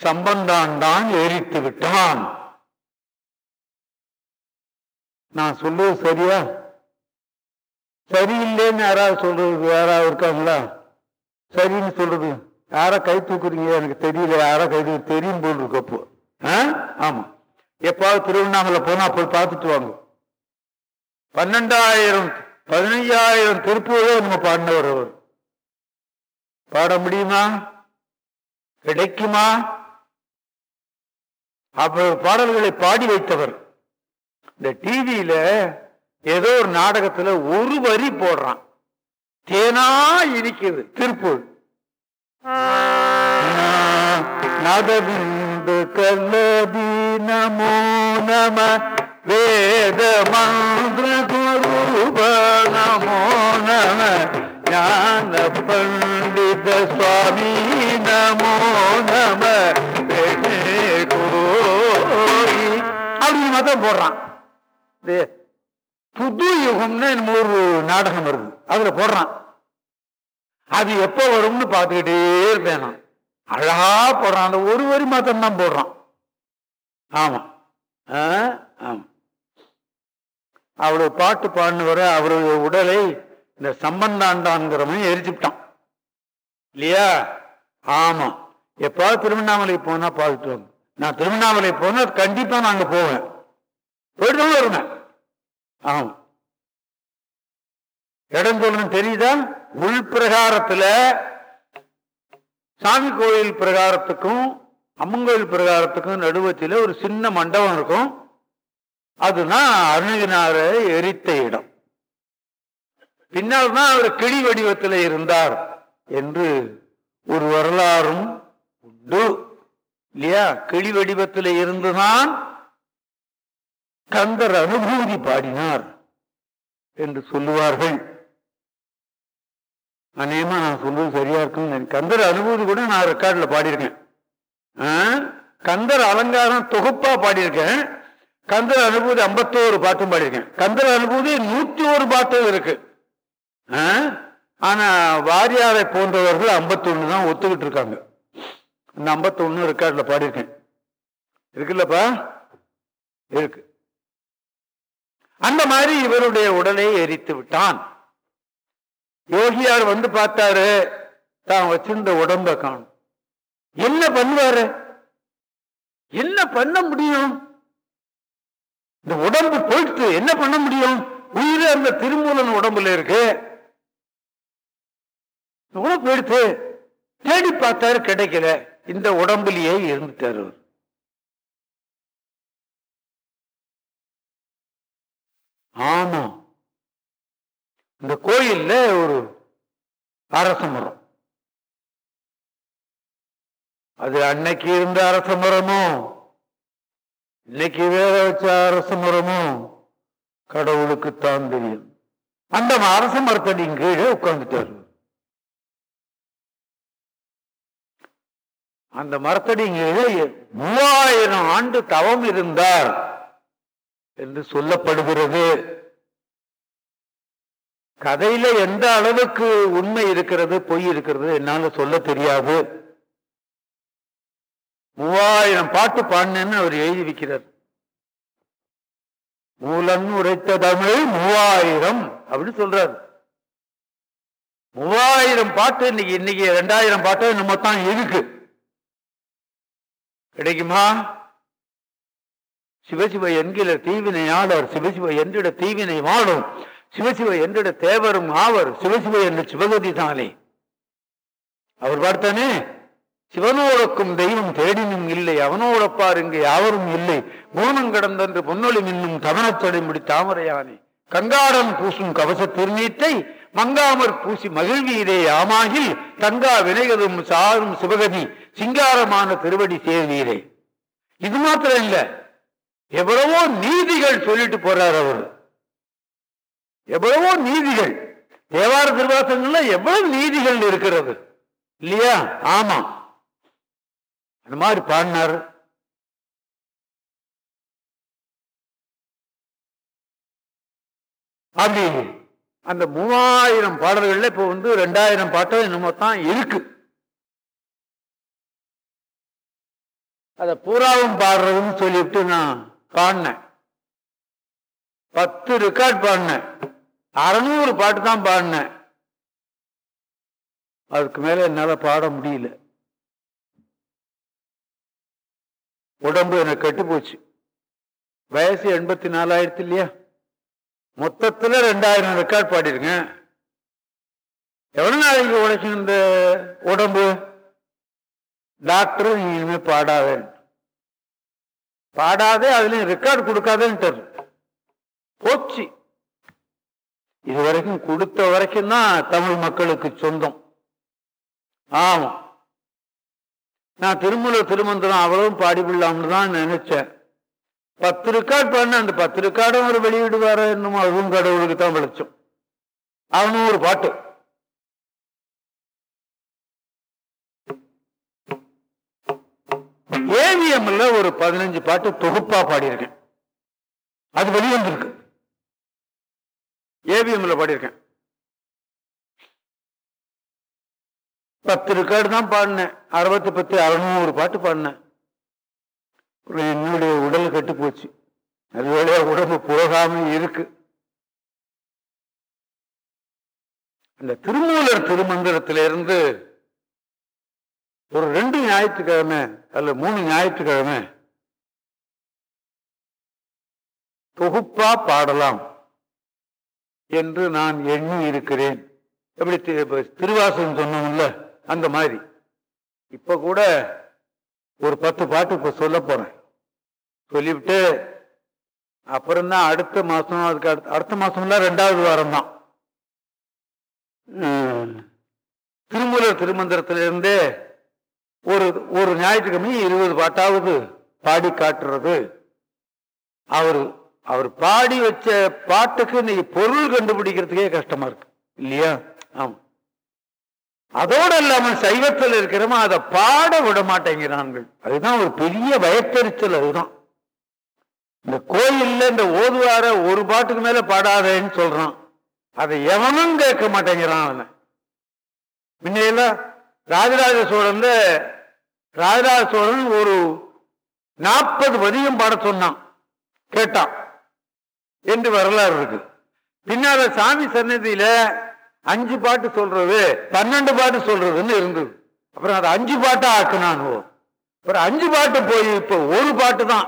சம்பந்தான் தான் எரித்து விட்டான். நான் சொல்றது சரியா? சரியில்லைன்னு யாராவது சொல்றது யாராவது இருக்காங்களா? சரின்னு சொல்றது. யாரை கை தூக்குறீங்க? எனக்கு தெரியல. யாரா கை தூக்கு தெரியும் போல் இருக்கு அப்போ. ஆ? ஆமா. எப்பாவது திருவண்ணாமலை போனா போய் பார்த்துட்டு வாங்க. பன்னெண்டாயிரம் பதினைஞ்சாயிரம் திருப்பூரே நம்ம பாடினவர் அவர். பாட முடியுமா? கிடைக்குமா? அவர் பாடல்களை பாடி வைத்தவர். இந்த டிவியில ஏதோ ஒரு நாடகத்துல ஒரு வரி போடுறான். தேனா இனிக்குது திருப்பூர். நதபிந்து கல்லதி நமோ நம வேத மந்திர குருப நமோ நம ஞான பண்டித சுவாமி நமோ நம அப்படின்னு மதம் போடுறான் புது யுகம்னு என்னமோ ஒரு நாடகம் வருது அதுல போடுறான் அது எப்ப வரும்னு பார்த்துக்கிட்டே இருப்பேன் நான் அழகா போடுறான் அந்த ஒரு வரி மாத்திரம் தான் போடுறான் ஆமா ஆ, ஆமா அவ்வளவு பாட்டு பாடினவரை அவருடைய உடலை இந்த சம்பந்தாண்டான்கிறவன் எரிச்சுட்டான் இல்லையா? ஆமா. எப்பாவது திருவண்ணாமலை போனா பார்த்துட்டு வாங்க. நான் திருவண்ணாமலை போனா கண்டிப்பா நாங்க போவேன். போயிட்டு வருவேன். ஆமா. இடம் சொல்லணும் தெரியுதா? உள் பிரகாரத்துல சாமி கோயில் பிரகாரத்துக்கும் அம்மன் கோயில் பிரகாரத்துக்கும் நடுவத்தில் ஒரு சின்ன மண்டபம் இருக்கும். அதுதான் அருணகிரிநாதரை எரித்த இடம். பின்னால் தான் அவர் கிளி வடிவத்தில் இருந்தார் என்று ஒரு வரலாறும் உண்டு. இல்லையா? கிளி வடிவத்தில் இருந்துதான் கந்தர் அனுபூதி பாடினார் என்று சொல்லுவார்கள். அநேகமா நான் சொல்றது சரியா இருக்கும் கந்தர் அனுபூதி கூட நான் ரெக்கார்டில் பாடியிருக்கேன். ஆ? கந்தர் அலங்காரம் தொகுப்பா பாடியிருக்கேன். கந்தர் அனுபூதி ஐம்பத்தோரு பாட்டும் பாடியிருக்கேன். கந்தர் அனுபூதி நூத்தி ஒரு பாட்டும் இருக்கு. ஆ? ஆனா வாரியாரை போன்றவர்கள் 51 தான் ஒத்துக்கிட்டு இருக்காங்க. இந்த 51 ரெக்கார்ட்ல பாடியிருக்கேன். இருக்குல்லப்பா? இருக்கு. அந்த மாதிரி இவருடைய உடலை எரித்து விட்டான். யோகியார் வந்து பார்த்தாரு தான் வச்சிருந்த உடம்ப காணும். என்ன பண்ணுவாரு? என்ன பண்ண முடியும்? இந்த உடம்பு போயிட்டு என்ன பண்ண முடியும்? உயிர் அந்த திருமூலன் உடம்புல இருக்கு. உடம்பு போயிடுத்து. தேடி பார்த்தாரு கிடைக்கல. இந்த உடம்புலயே இருந்துட்டாரு ஆமா. இந்த கோயில்ல ஒரு அரச மரம். அது அன்னைக்கு இருந்த அரச மரமும் இன்னைக்கு வேற வச்ச அரச மரமோ கடவுளுக்குத்தான் தெரியும். அந்த அரச மரத்தடியின் கீழே உட்கார்ந்துட்டாரு. அந்த மரத்தடியின் கீழே மூவாயிரம் ஆண்டு தவம் இருந்தார் என்று சொல்லப்படுகிறது. கதையில எந்த அளவுக்கு உண்மை இருக்கிறது பொய் இருக்கிறது என்னால சொல்ல தெரியாது. மூவாயிரம் பாட்டு பாடினேன்னு அவர் எழுதி வைக்கிறார். மூலன் உரைத்த தமிழ் மூவாயிரம் அப்படின்னு சொல்றாரு. மூவாயிரம் பாட்டு இன்னைக்கு இன்னைக்கு ரெண்டாயிரம் பாட்டு நம்ம தான் இருக்கு. கிடைக்குமா? சிவசிவ என்கிற தீவினை ஆளர் சிவசிவ என்றிட தீவினை வாழும் சிவசிவ என்றிட தேவரும் ஆவர் சிவசிவ என்ற சிவகதி தானே. அவர் பார்த்தானே சிவனோடக்கும் தெய்வம் தேடினும் இல்லை அவனோடப்பார் இங்கு யாவரும் இல்லை. மோனம் கடந்தன்று பொன்னொழி மின்னும் தவனத்தொடை தாமரையானே. கங்காரம் பூசும் கவச திருநீட்டை மங்காமற் பூசி மகிழ்வீரே ஆமாகில் தங்கா வினைகதும் சாரும் சிவகதி சிங்காரமான திருவடி சேர்வீரே. இது மாத்திரம் இல்ல எவ்வளவோ நீதிகள் சொல்லிட்டு போறார் அவர். எவ்வளவோ நீதிகள். தேவார திருவாசங்கள்ல எவ்வளவு நீதிகள் இருக்கிறது. இல்லையா? ஆமா அந்த மாதிரி பாடினார். அப்படி அந்த மூவாயிரம் பாடல்கள்ல இப்ப வந்து ரெண்டாயிரம் பாட்டம் என்னமோ தான் இருக்கு. அத பூராவும் பாடுறதுன்னு சொல்லிவிட்டு நான் பாடினேன். பத்து ரெக்கார்ட் பாடினேன். அறநூறு பாட்டு தான் பாடினேன். அதுக்கு மேல என்னால பாட முடியல. உடம்பு எனக்கு கெட்டு போச்சு. வயசு எண்பத்தி நாலாயிரத்து இல்லையா? மொத்தத்தில் ரெண்டாயிரம் ரெக்கார்ட் பாடிருக்கேன். எவ்வளோ நாளைக்கு உழைக்கும் இந்த உடம்பு? டாக்டர் நீ இனிமே பாடாதே. பாடாதே அதுலயும் ரெக்கார்டு கொடுக்காதேன்ட்டு போச்சு. இது வரைக்கும் கொடுத்த வரைக்கும் தான் தமிழ் மக்களுக்கு சொந்தம். ஆமாம் நான் திருமூல திருமந்திரம் அவ்வளவும் பாடிவிடலாம்னு தான் நினைச்சேன். பத்து ரெக்கார்ட் பண்ண அந்த பத்து ரெக்கார்டும் அவர் வெளியிடுவாரோ என்னமோ அதுவும் கடவுளுக்கு தான் விளைச்சோம். அவனும் ஒரு பாட்டு. ஏவிஎம்ல ஒரு பதினஞ்சு பாட்டு தொகுப்பா பாடியிருக்கேன். அது வெளிவந்திருக்கு. ஏவிஎம்ல பாடியிருக்கேன். பத்து ரெக்கார்டு தான் பாடினேன். அறுபத்தி பத்து அறுநூறு பாட்டு பாடினேன். என்னுடைய உடல் கெட்டு போச்சு. அது உடம்பு போகாம இருக்கு. அந்த திருமூலர் திருமந்திரத்திலிருந்து ஒரு ரெண்டு ஞாயிற்றுக்கிழமை அல்ல மூணு ஞாயிற்றுக்கிழமை தொகுப்பா பாடலாம் என்று நான் எண்ணி இருக்கிறேன் எப்படி திருவாசகம் சொன்னோம்ல அந்த மாதிரி. இப்போ கூட ஒரு பத்து பாட்டு இப்போ சொல்ல போகிறேன் சொல்லிவிட்டு அப்புறம்தான் அடுத்த மாதம் அதுக்கு அடுத்த அடுத்த மாதம்லாம் ரெண்டாவது வாரம் தான் திருமூலர் திருமந்திரத்திலிருந்து ஒரு ஒரு ஞாயிற்றுக்கிழமை இருபது பாட்டாவது பாடி காட்டுறது. அவர் அவர் பாடி வச்ச பாட்டுக்கு இன்னைக்கு பொருள் கண்டுபிடிக்கிறதுக்கே கஷ்டமா இருக்கு. இல்லையா? ஆமாம் அதோடு இல்லாமல் சைவத்தில் இருக்கிறவன் அதை பாட விட மாட்டேங்கிறான்கள். அதுதான் ஒரு பெரிய பயத்தறிச்சல் அதுதான். இந்த கோயில்ல இந்த ஓதுவார ஒரு பாட்டுக்கு மேல பாடாதேன்னு சொல்றான். அதை எவனும் கேட்க மாட்டேங்கிறான் அவனை. முன்னையெல்லாம் ராஜராஜ சோழன்ல ராஜராஜ சோழன் ஒரு நாற்பது பதியம் பாட சொன்னான். கேட்டான். என்று வரலாறு இருக்கு. பின்னால சாமி சன்னதியில அஞ்சு பாட்டு சொல்றது பன்னெண்டு பாட்டு சொல்றதுன்னு இருந்தது. அப்புறம் அதை அஞ்சு பாட்டா ஆக்கினானோ அப்புறம் அஞ்சு பாட்டு போய் இப்ப ஒரு பாட்டு தான்.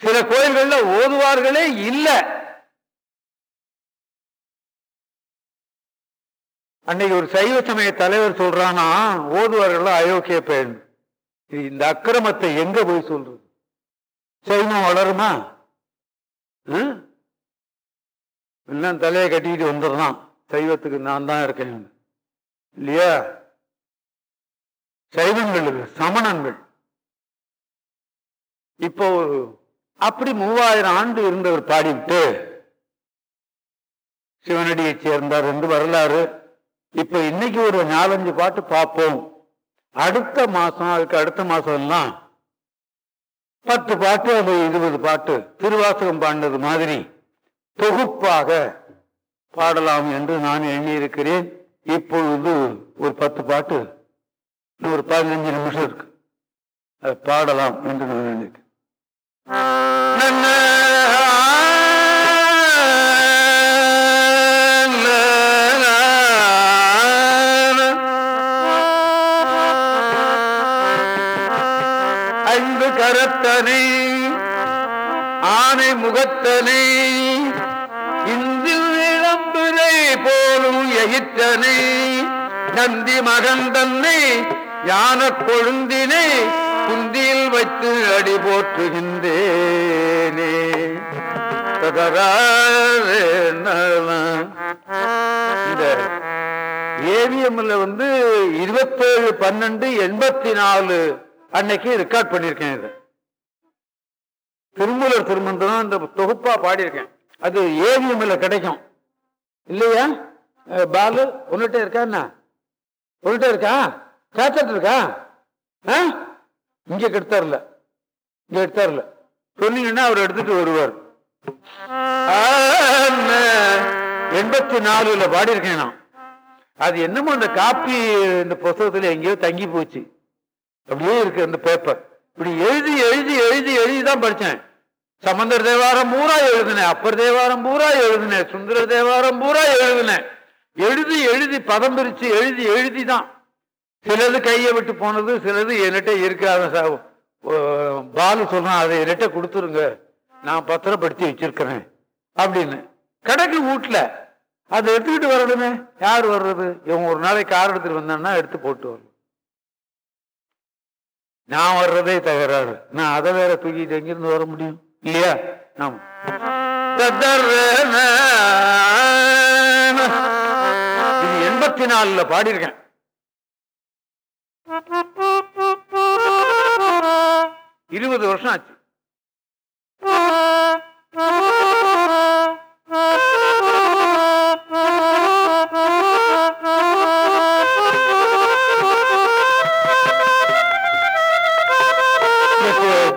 சில கோயில்கள்ல ஓதுவார்களே இல்லை. அன்னைக்கு ஒரு சைவ சமய தலைவர் சொல்றானா ஓதுவார்கள் அயோக்கிய பெண். இது இந்த அக்கிரமத்தை எங்க போய் சொல்றது? சைவம் வளருமா? ம்? எல்லாம் தலையை கட்டிக்கிட்டு வந்துடுறான் சைவத்துக்கு நான் தான் இருக்கேன். இல்லையா? சைவங்களுக்கு சமணங்கள். இப்போ அப்படி மூவாயிரம் ஆண்டு இருந்தவர் பாடிவிட்டு சிவனடியை சேர்ந்தார் என்று வரலாறு. இப்ப இன்னைக்கு ஒரு நாலஞ்சு பாட்டு பார்ப்போம். அடுத்த மாசம் அதுக்கு அடுத்த மாசம் எல்லாம் பத்து பாட்டு அது இருபது பாட்டு. திருவாசகம் பாடினது மாதிரி தொகுப்பாக பாடலாம் என்று நான் எண்ணியிருக்கிறேன். இப்பொழுது ஒரு பத்து பாட்டு இன்னும் ஒரு பதினஞ்சு நிமிஷம் இருக்கு. அதை பாடலாம் என்று நான் நினைக்கிறேன். ஐந்து கரத்தனை ஆனை முகத்தனை நந்தி மகந்தன்னை யான கொழுந்தினை குந்தியில் வைத்து அடி போற்றுகின்றேனே. இந்த ஏவிஎம்ல வந்து இருபத்தேழு பன்னெண்டு எண்பத்தி நாலு அன்னைக்கு ரெக்கார்ட் பண்ணியிருக்கேன் இதை. திருமூலர் திருமந்திரம் இந்த தொகுப்பா பாடியிருக்கேன். அது ஏவிஎம்ல கிடைக்கும். இல்லையா? பாலு ஒன்னுட்டே இருக்கா என்ன? உன்னிட்ட இருக்கா? கேசட் இருக்கா? ஆ? இங்க கெடுத்தார்ல. இங்க எடுத்தார்ல. சொன்னீங்கன்னா அவர் எடுத்துட்டு வருவார். எண்பத்தி நாலுல பாடியிருக்கேன் நான். அது என்னமோ அந்த காப்பி இந்த புத்தகத்துல எங்கேயோ தங்கி போச்சு. அப்படியே இருக்கு அந்த பேப்பர் இப்படி எழுதி எழுதி எழுதி எழுதி தான் படிச்சேன் சமந்தர் தேவாரம் பூரா எழுதினேன். அப்பர் தேவாரம் பூரா எழுதினேன். சுந்தர தேவாரம் பூரா எழுதினேன். எழுதி எழுதி பதம் பிரிச்சு எழுதி எழுதி தான் சிலது கையை விட்டு போனது சிலது என்கிட்ட இருக்காத பாலு சொல்றான் அதை என்கிட்ட கொடுத்துருங்க. நான் பத்திரப்படுத்தி வச்சிருக்கிறேன். அப்படின்னு. கடைக்கு வீட்டுல அதை எடுத்துக்கிட்டு வரணுமே. யார் வர்றது? இவங்க ஒரு நாளைக்கு கார் எடுத்துட்டு வந்தான்னா எடுத்து போட்டு வரணும். நான் வர்றதே தகராறு. நான் அதை வேற தூக்கிட்டு எங்கிருந்து வர முடியும்? இல்லையா? ஆமா. எண்பத்தி நாலுல பாடியிருக்கேன். இருபது வருஷம் ஆச்சு.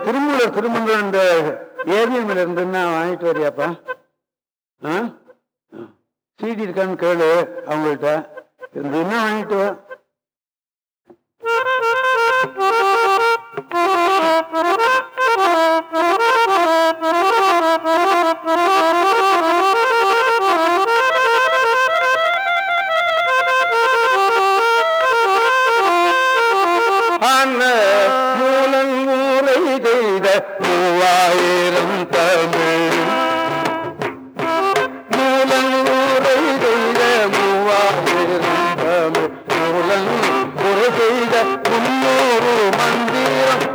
திருமூலர் திருமங்கலம் இந்த ஏவிஎம்ல இருந்துன்னா வாங்கிட்டு வரியாப்பா? சீடி இருக்கான்னு கேளு அவங்கள்ட்ட. இருந்துன்னா வாங்கிட்டு मंदिर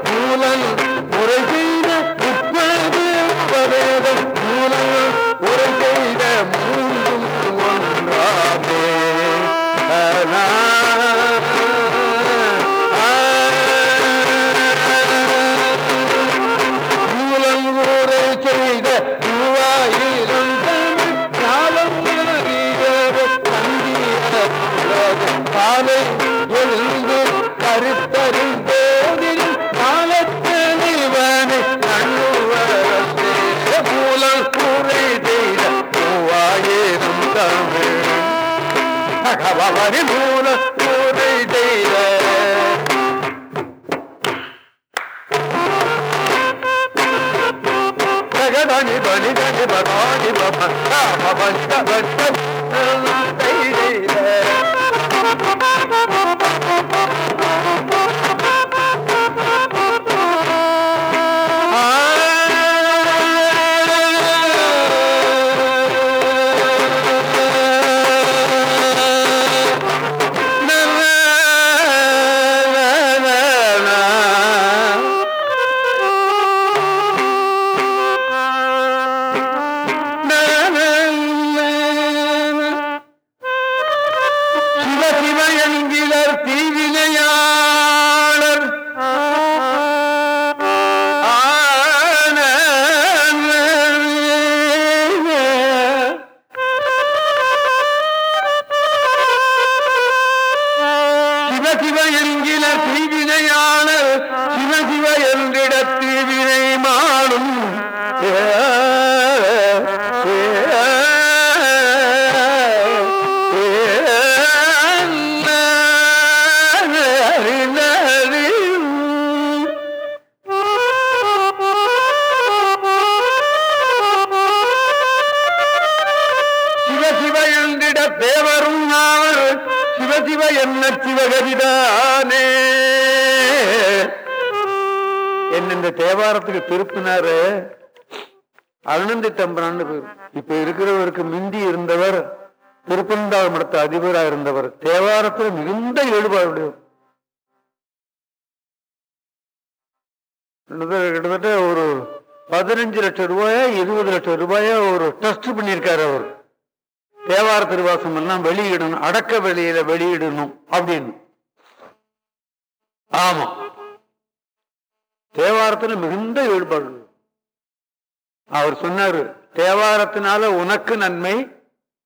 உனக்கு நன்மை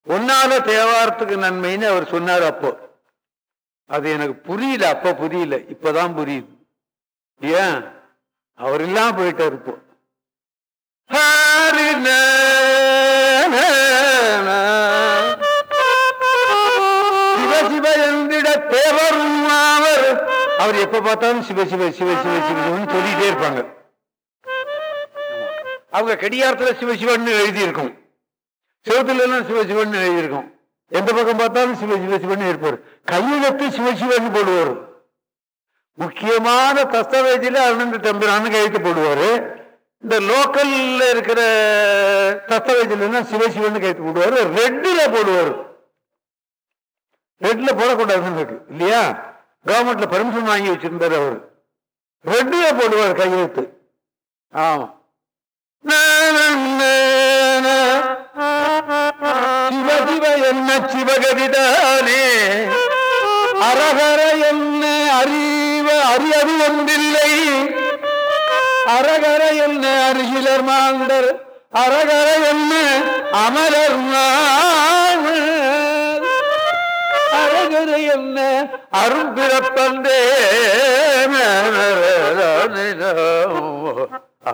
உன்னால தேவாரத்துக்கு நன்மைன்னு அவர் சொன்னார் அப்போ. அது எனக்கு புரியல அப்ப புரியல இப்பதான் புரியுது. ஏன்? அவர் இல்லாம போயிட்டார் இப்போ. சிவசிவ எந்திட தேவரும் அவர் அவர் எப்ப பார்த்தாலும் சிவ சிவ சிவ சிவ சிவன்னு சொல்லிட்டே இருப்பாங்க. அவங்க கடிகாரத்துல சிவசிவன்னு எழுதியிருக்கும். செவத்துல சிவசிவன் சிவ எழுதியிருக்கும். எந்த பக்கம் பார்த்தாலும் சிவ சிவசிவன் இருப்பார். கையெழுத்து சிவசிவன் போடுவார். முக்கியமான தஸ்தவேஜில் அருணந்த தம்பிரான்னு கையெழுத்து போடுவார். இந்த லோக்கல்ல இருக்கிற தஸ்தவேஜில சிவசிவன் கையெழுத்து போடுவார். ரெட்டில் போடுவார். ரெட்டில் போடக்கூடாதுன்னு இருக்கு. இல்லையா? கவர்மெண்ட்ல பர்மிஷன் வாங்கி வச்சிருந்தார் அவர். ரெட்டில் போடுவார் கையெழுத்து. ஆமா. என்ன சிவகதிதானே? அரகர என்ன அறிவ அறியது ஒன்றில்லை. அரகர என்ன அருகிலர் மாந்தர் அரகர என்ன அமலர் அரகர என்ன அரும்பிறப்பந்தே ஆ.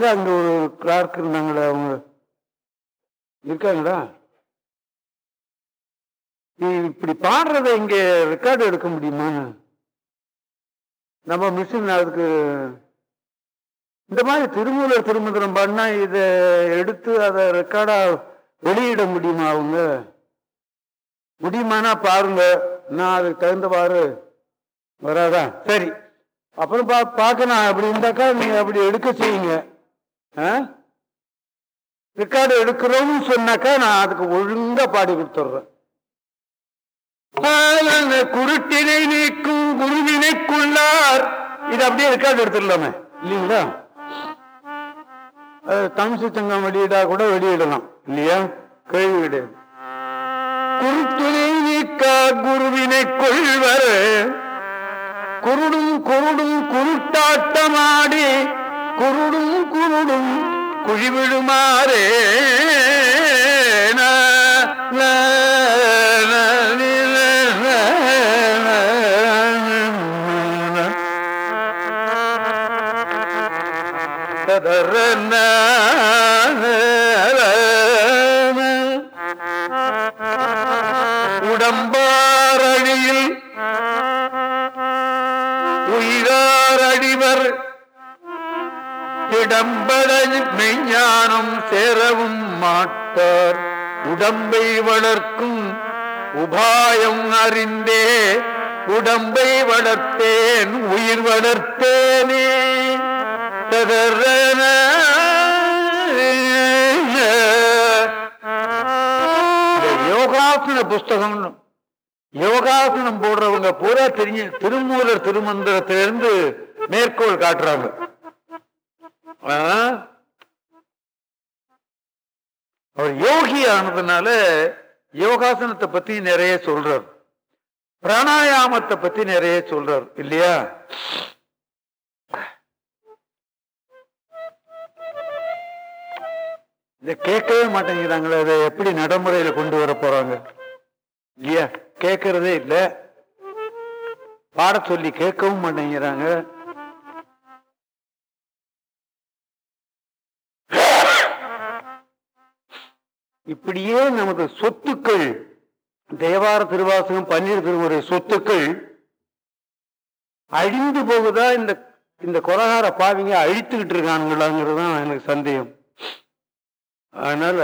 தவிர அங்க ஒரு கிளார்க் இருந்தாங்களே அவங்க. இருக்காங்களா? நீ இப்படி பாடுறத இங்க ரெக்கார்டு எடுக்க முடியுமா? நம்ம மிஷின் அதுக்கு இந்த மாதிரி திருமூலர் திருமந்திரம் பண்ணா இதை எடுத்து அதை ரெக்கார்டா வெளியிட முடியுமா அவங்க? முடியுமானா பாருங்க. நான் அதுக்கு தகுந்தவாறு வராதா? சரி. அப்புறம் பா பார்க்கலாம். அப்படி இருந்தாக்கா நீங்க அப்படி எடுக்க செய்யுங்க. இருக்கிறோம்னு சொன்னாக்கா நான் அதுக்கு ஒழுங்கா பாடி கொடுத்துட்றேன். குருட்டினை நீக்கும் குருவினைக்குள்ளார். இது அப்படியே இருக்காது எடுத்துடலாமே. இல்லைங்களா? அது தமிழ்ச்சி சங்கம் வெளியிடா கூட வெளியிடலாம். இல்லையா? கேள்வி கிடையாது. குருட்டினை நீக்கா குருவினை கொள்வர் குருடும் குருடும் குருட்டாட்டமாடி. குருடும் குருடும் குழிவிடுமாறே நா, இடம்பட மெய்ஞானம் சேரவும் மாட்டார். உடம்பை வளர்க்கும் உபாயம் அறிந்தே உடம்பை வளர்த்தேன் உயிர் வளர்த்தேனே. தகரன யோகாசன புஸ்தகம் யோகாசனம் போடுறவங்க பூரா தெரிஞ்ச திருமூலர் திருமந்திரத்திலிருந்து மேற்கோள் காட்டுறாங்க. அவர் யோகி ஆனதுனால யோகாசனத்தை பத்தி நிறைய சொல்றார். பிராணாயாமத்தை பத்தி நிறைய சொல்றார் இல்லையா? இதை கேட்கவே மாட்டேங்கிறாங்களே அதை எப்படி நடைமுறையில கொண்டு வர போறாங்க? இல்லையா? கேட்கறதே இல்ல. பாட சொல்லி கேட்கவும் மாட்டேங்கிறாங்க. இப்படியே நமது சொத்துக்கள் தேவார திருவாசகம் பன்னீர் திருமுறை சொத்துக்கள் அழிந்து போகுதா? இந்த இந்த கொலகார பாவிங்க அழித்துக்கிட்டு இருக்கானுங்களாங்கிறது தான் எனக்கு சந்தேகம். அதனால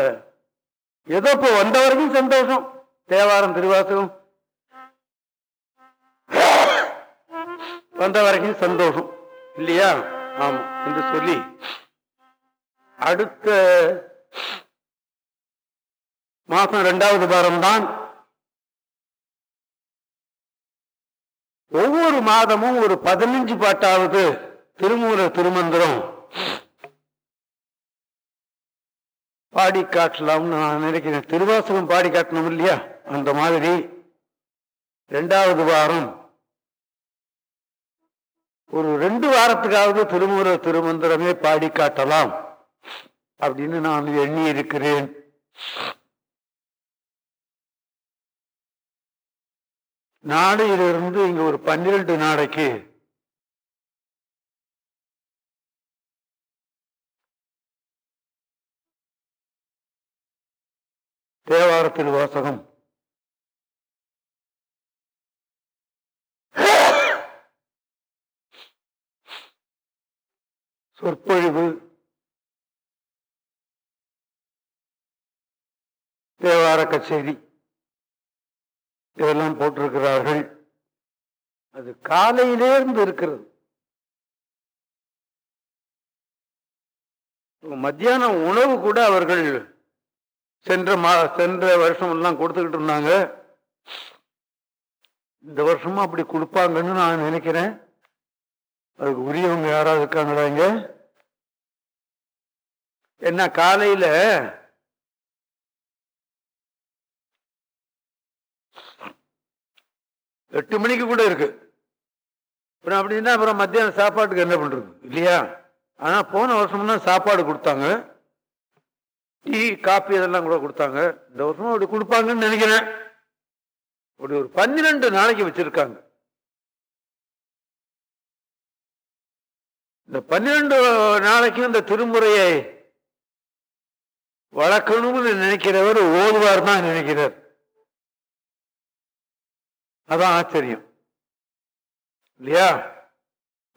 ஏதோ இப்போ வந்த வரைக்கும் சந்தோஷம். தேவாரம் திருவாசகம் வந்த வரைக்கும் சந்தோஷம். இல்லையா? ஆமா என்று சொல்லி அடுத்த மாசம் ரெண்டாவது வாரம் தான் ஒவ்வொரு மாதமும் ஒரு பதினஞ்சு பாட்டாவது திருமூல திருமந்திரம். பாடி காட்டலாம்னு நான் நினைக்கிறேன். திருவாசகம் பாடி காட்டணும் இல்லையா? அந்த மாதிரி. ரெண்டாவது வாரம். ஒரு ரெண்டு வாரத்துக்காவது திருமூல திருமந்திரமே பாடி காட்டலாம். அப்படின்னு நான் எண்ணி இருக்கிறேன் நாளையிலிருந்து இங்க ஒரு பன்னிரண்டு நாளைக்கு தேவாரத்தில் வாசகம். சொற்பொழிவு. தேவார கச்சேரி. இதெல்லாம் போட்டிருக்கிறார்கள். அது காலையிலே இருந்து இருக்கிறது. மத்தியானம் உணவு கூட அவர்கள் சென்ற மா சென்ற வருஷம் எல்லாம் கொடுத்துக்கிட்டு இருந்தாங்க. இந்த வருஷமும் அப்படி கொடுப்பாங்கன்னு நான் நினைக்கிறேன். அதுக்கு உரியவங்க யாராவது இருக்காங்களா இங்க? என்ன காலையில எட்டு மணிக்கு கூட இருக்கு. அப்புறம் அப்படின்னா அப்புறம் மத்தியானம் சாப்பாட்டுக்கு என்ன பண்றது? இல்லையா? ஆனா போன வருஷம் தான் சாப்பாடு கொடுத்தாங்க. டீ காப்பி இதெல்லாம் கூட கொடுத்தாங்க. இந்த வருஷமும் அப்படி கொடுப்பாங்கன்னு நினைக்கிறேன். அப்படி ஒரு பன்னிரெண்டு நாளைக்கு வச்சிருக்காங்க. இந்த பன்னிரெண்டு நாளைக்கும் இந்த திருமுறையை வளர்க்கணும்னு நினைக்கிறவர் ஓதுவார் தான் நினைக்கிறார். அதான் ஆச்சரியம். இல்லையா?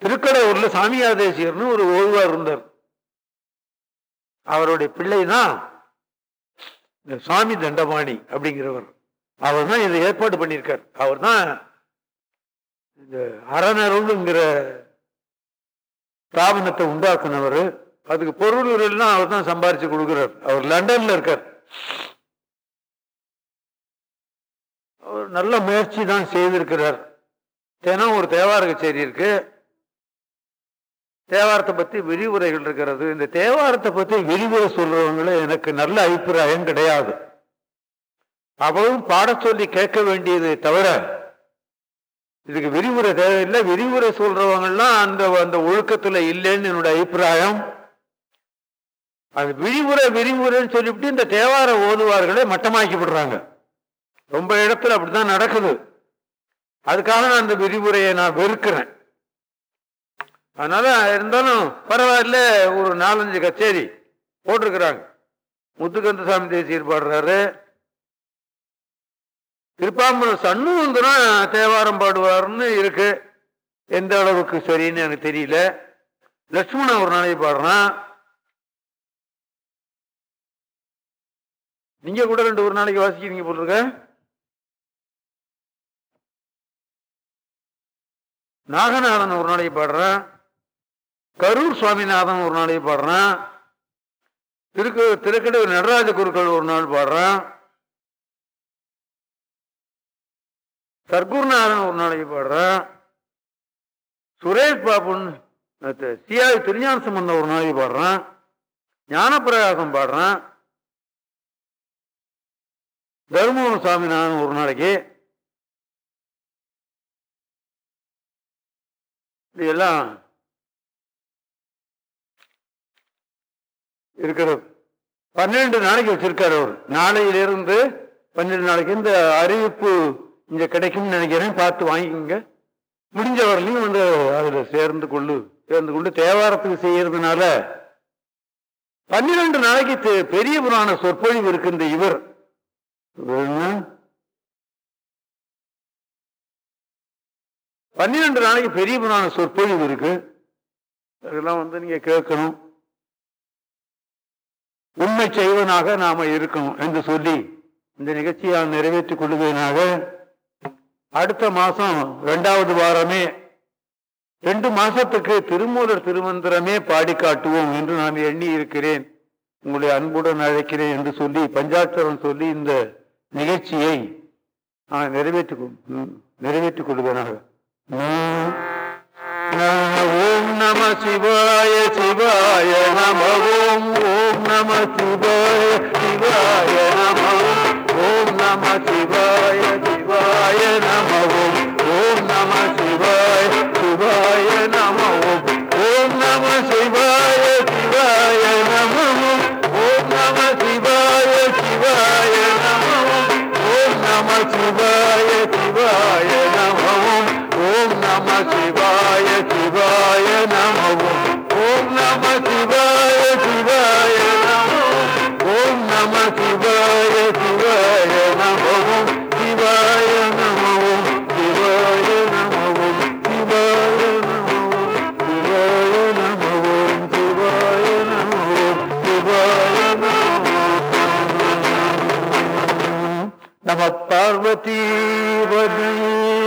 திருக்கடையூர்ல சாமியா தேசியர்னு ஒரு ஓதுவார் இருந்தார். அவருடைய பிள்ளை தான் இந்த சுவாமி தண்டபாணி அப்படிங்கிறவர். அவர் தான் இதை ஏற்பாடு பண்ணியிருக்கார். அவர் தான் இந்த அறநருங்கிற ஸ்தாபனத்தை உண்டாக்குனவர். அதுக்கு பொருள் எல்லாம் அவர் தான் சம்பாரிச்சு கொடுக்கிறார். அவர் லண்டன்ல இருக்கார். ஒரு நல்ல முயற்சி தான் செய்திருக்கிறார். தினம் ஒரு தேவார கச்சேரி இருக்கு. தேவாரத்தை பற்றி விரிவுரைகள் இருக்கிறது. இந்த தேவாரத்தை பற்றி விரிவுரை சொல்றவங்கள எனக்கு நல்ல அபிப்பிராயம் கிடையாது. அவளும் பாட சொல்லி கேட்க வேண்டியது தவிர இதுக்கு விரிவுரை தேவையில்லை. விரிவுரை சொல்றவங்கலாம் அந்த அந்த ஒழுக்கத்தில் இல்லைன்னு என்னோட அபிப்பிராயம். அது விரிவுரை விரிவுரைன்னு சொல்லிவிட்டு இந்த தேவார ஓதுவார்களை மட்டமாக்கி விடுறாங்க. ரொம்ப இடத்துல அப்படித்தான் நடக்குது. அதுக்காக நான் அந்த விரிவுரையை நான் வெறுக்கிறேன். அதனால இருந்தாலும் பரவாயில்ல ஒரு நாலஞ்சு கச்சேரி போட்டிருக்கிறாங்க. முத்துக்கந்தசாமி தேசியர் பாடுறாரு. திருப்பாம்பரம் சண்முகந்தரம் தேவாரம் பாடுவார்னு இருக்கு. எந்த அளவுக்கு சரின்னு எனக்கு தெரியல. லட்சுமணன் ஒரு நாளைக்கு பாடுறான். நீங்க கூட ரெண்டு ஒரு நாளைக்கு வாசிக்கிறீங்க போட்டிருக்க நாகநாதன் ஒரு நாளைக்கு பாடுறான். கரூர் சுவாமிநாதன் ஒரு நாளைக்கு பாடுறான். திருக்கு திருக்கடை நடராஜ குருக்கள் ஒரு நாள் பாடுறான். சர்க்குருநாதன் ஒரு நாளைக்கு பாடுறான். சுரேஷ் பாபுன்னு சிஆய் திருஞான சம்பந்தம் ஒரு நாளைக்கு பாடுறான். ஞானப்பிரகாசம் பாடுறான். தர்மபுரம் சுவாமிநாதன் ஒரு நாளைக்கு இதெல்லாம் இருக்கிறது. பன்னெண்டு நாளைக்கு வச்சிருக்காரு அவர். நாளையிலிருந்து பன்னெண்டு நாளைக்கு இந்த அறிவிப்பு இங்க கிடைக்கும்னு நினைக்கிறேன். பார்த்து வாங்கிக்கோங்க. முடிஞ்ச வரலையும் வந்து அதுல சேர்ந்து கொண்டு சேர்ந்து கொண்டு தேவாரத்துக்கு செய்யறதுனால பன்னிரெண்டு நாளைக்கு தெ- பெரிய புராண சொற்பொழிவு இருக்கின்ற இவர். பன்னிரண்டு நாளைக்கு பெரிய புராண சொற்பொழிவு இருக்கு. அதெல்லாம் வந்து நீங்க கேட்கணும். உண்மை செய்வனாக நாம இருக்கணும் என்று சொல்லி இந்த நிகழ்ச்சியை நான் நிறைவேற்றிக் கொள்வதனாக அடுத்த மாசம் இரண்டாவது வாரமே ரெண்டு மாசத்துக்கு திருமூலர் திருமந்திரமே பாடி காட்டுவோம் என்று நான் எண்ணி இருக்கிறேன். உங்களை அன்புடன் அழைக்கிறேன் என்று சொல்லி பஞ்சாட்சரம் சொல்லி இந்த நிகழ்ச்சியை நான் நிறைவேற்றி நிறைவேற்றிக் கொள்வேனாக ஓம் நம சிவாய சிவாய நம ஓம் ஓம் நம சிவாய சிவாய நம ஓம் ஓம் நம சிவாய சிவாய நம ஓம் ஓம் நம சிவாய சிவாய நம. ஓம் நம சிவாய சிவாய நம. ஓம் நம சிவாய சிவாய நம. ஓம் சிவாய நம ஓம் சிவாய நம. ஓம் சிவாய நம சிவாய நம. சிவாய நம சிவாய நம. நம பார்வதி வதையே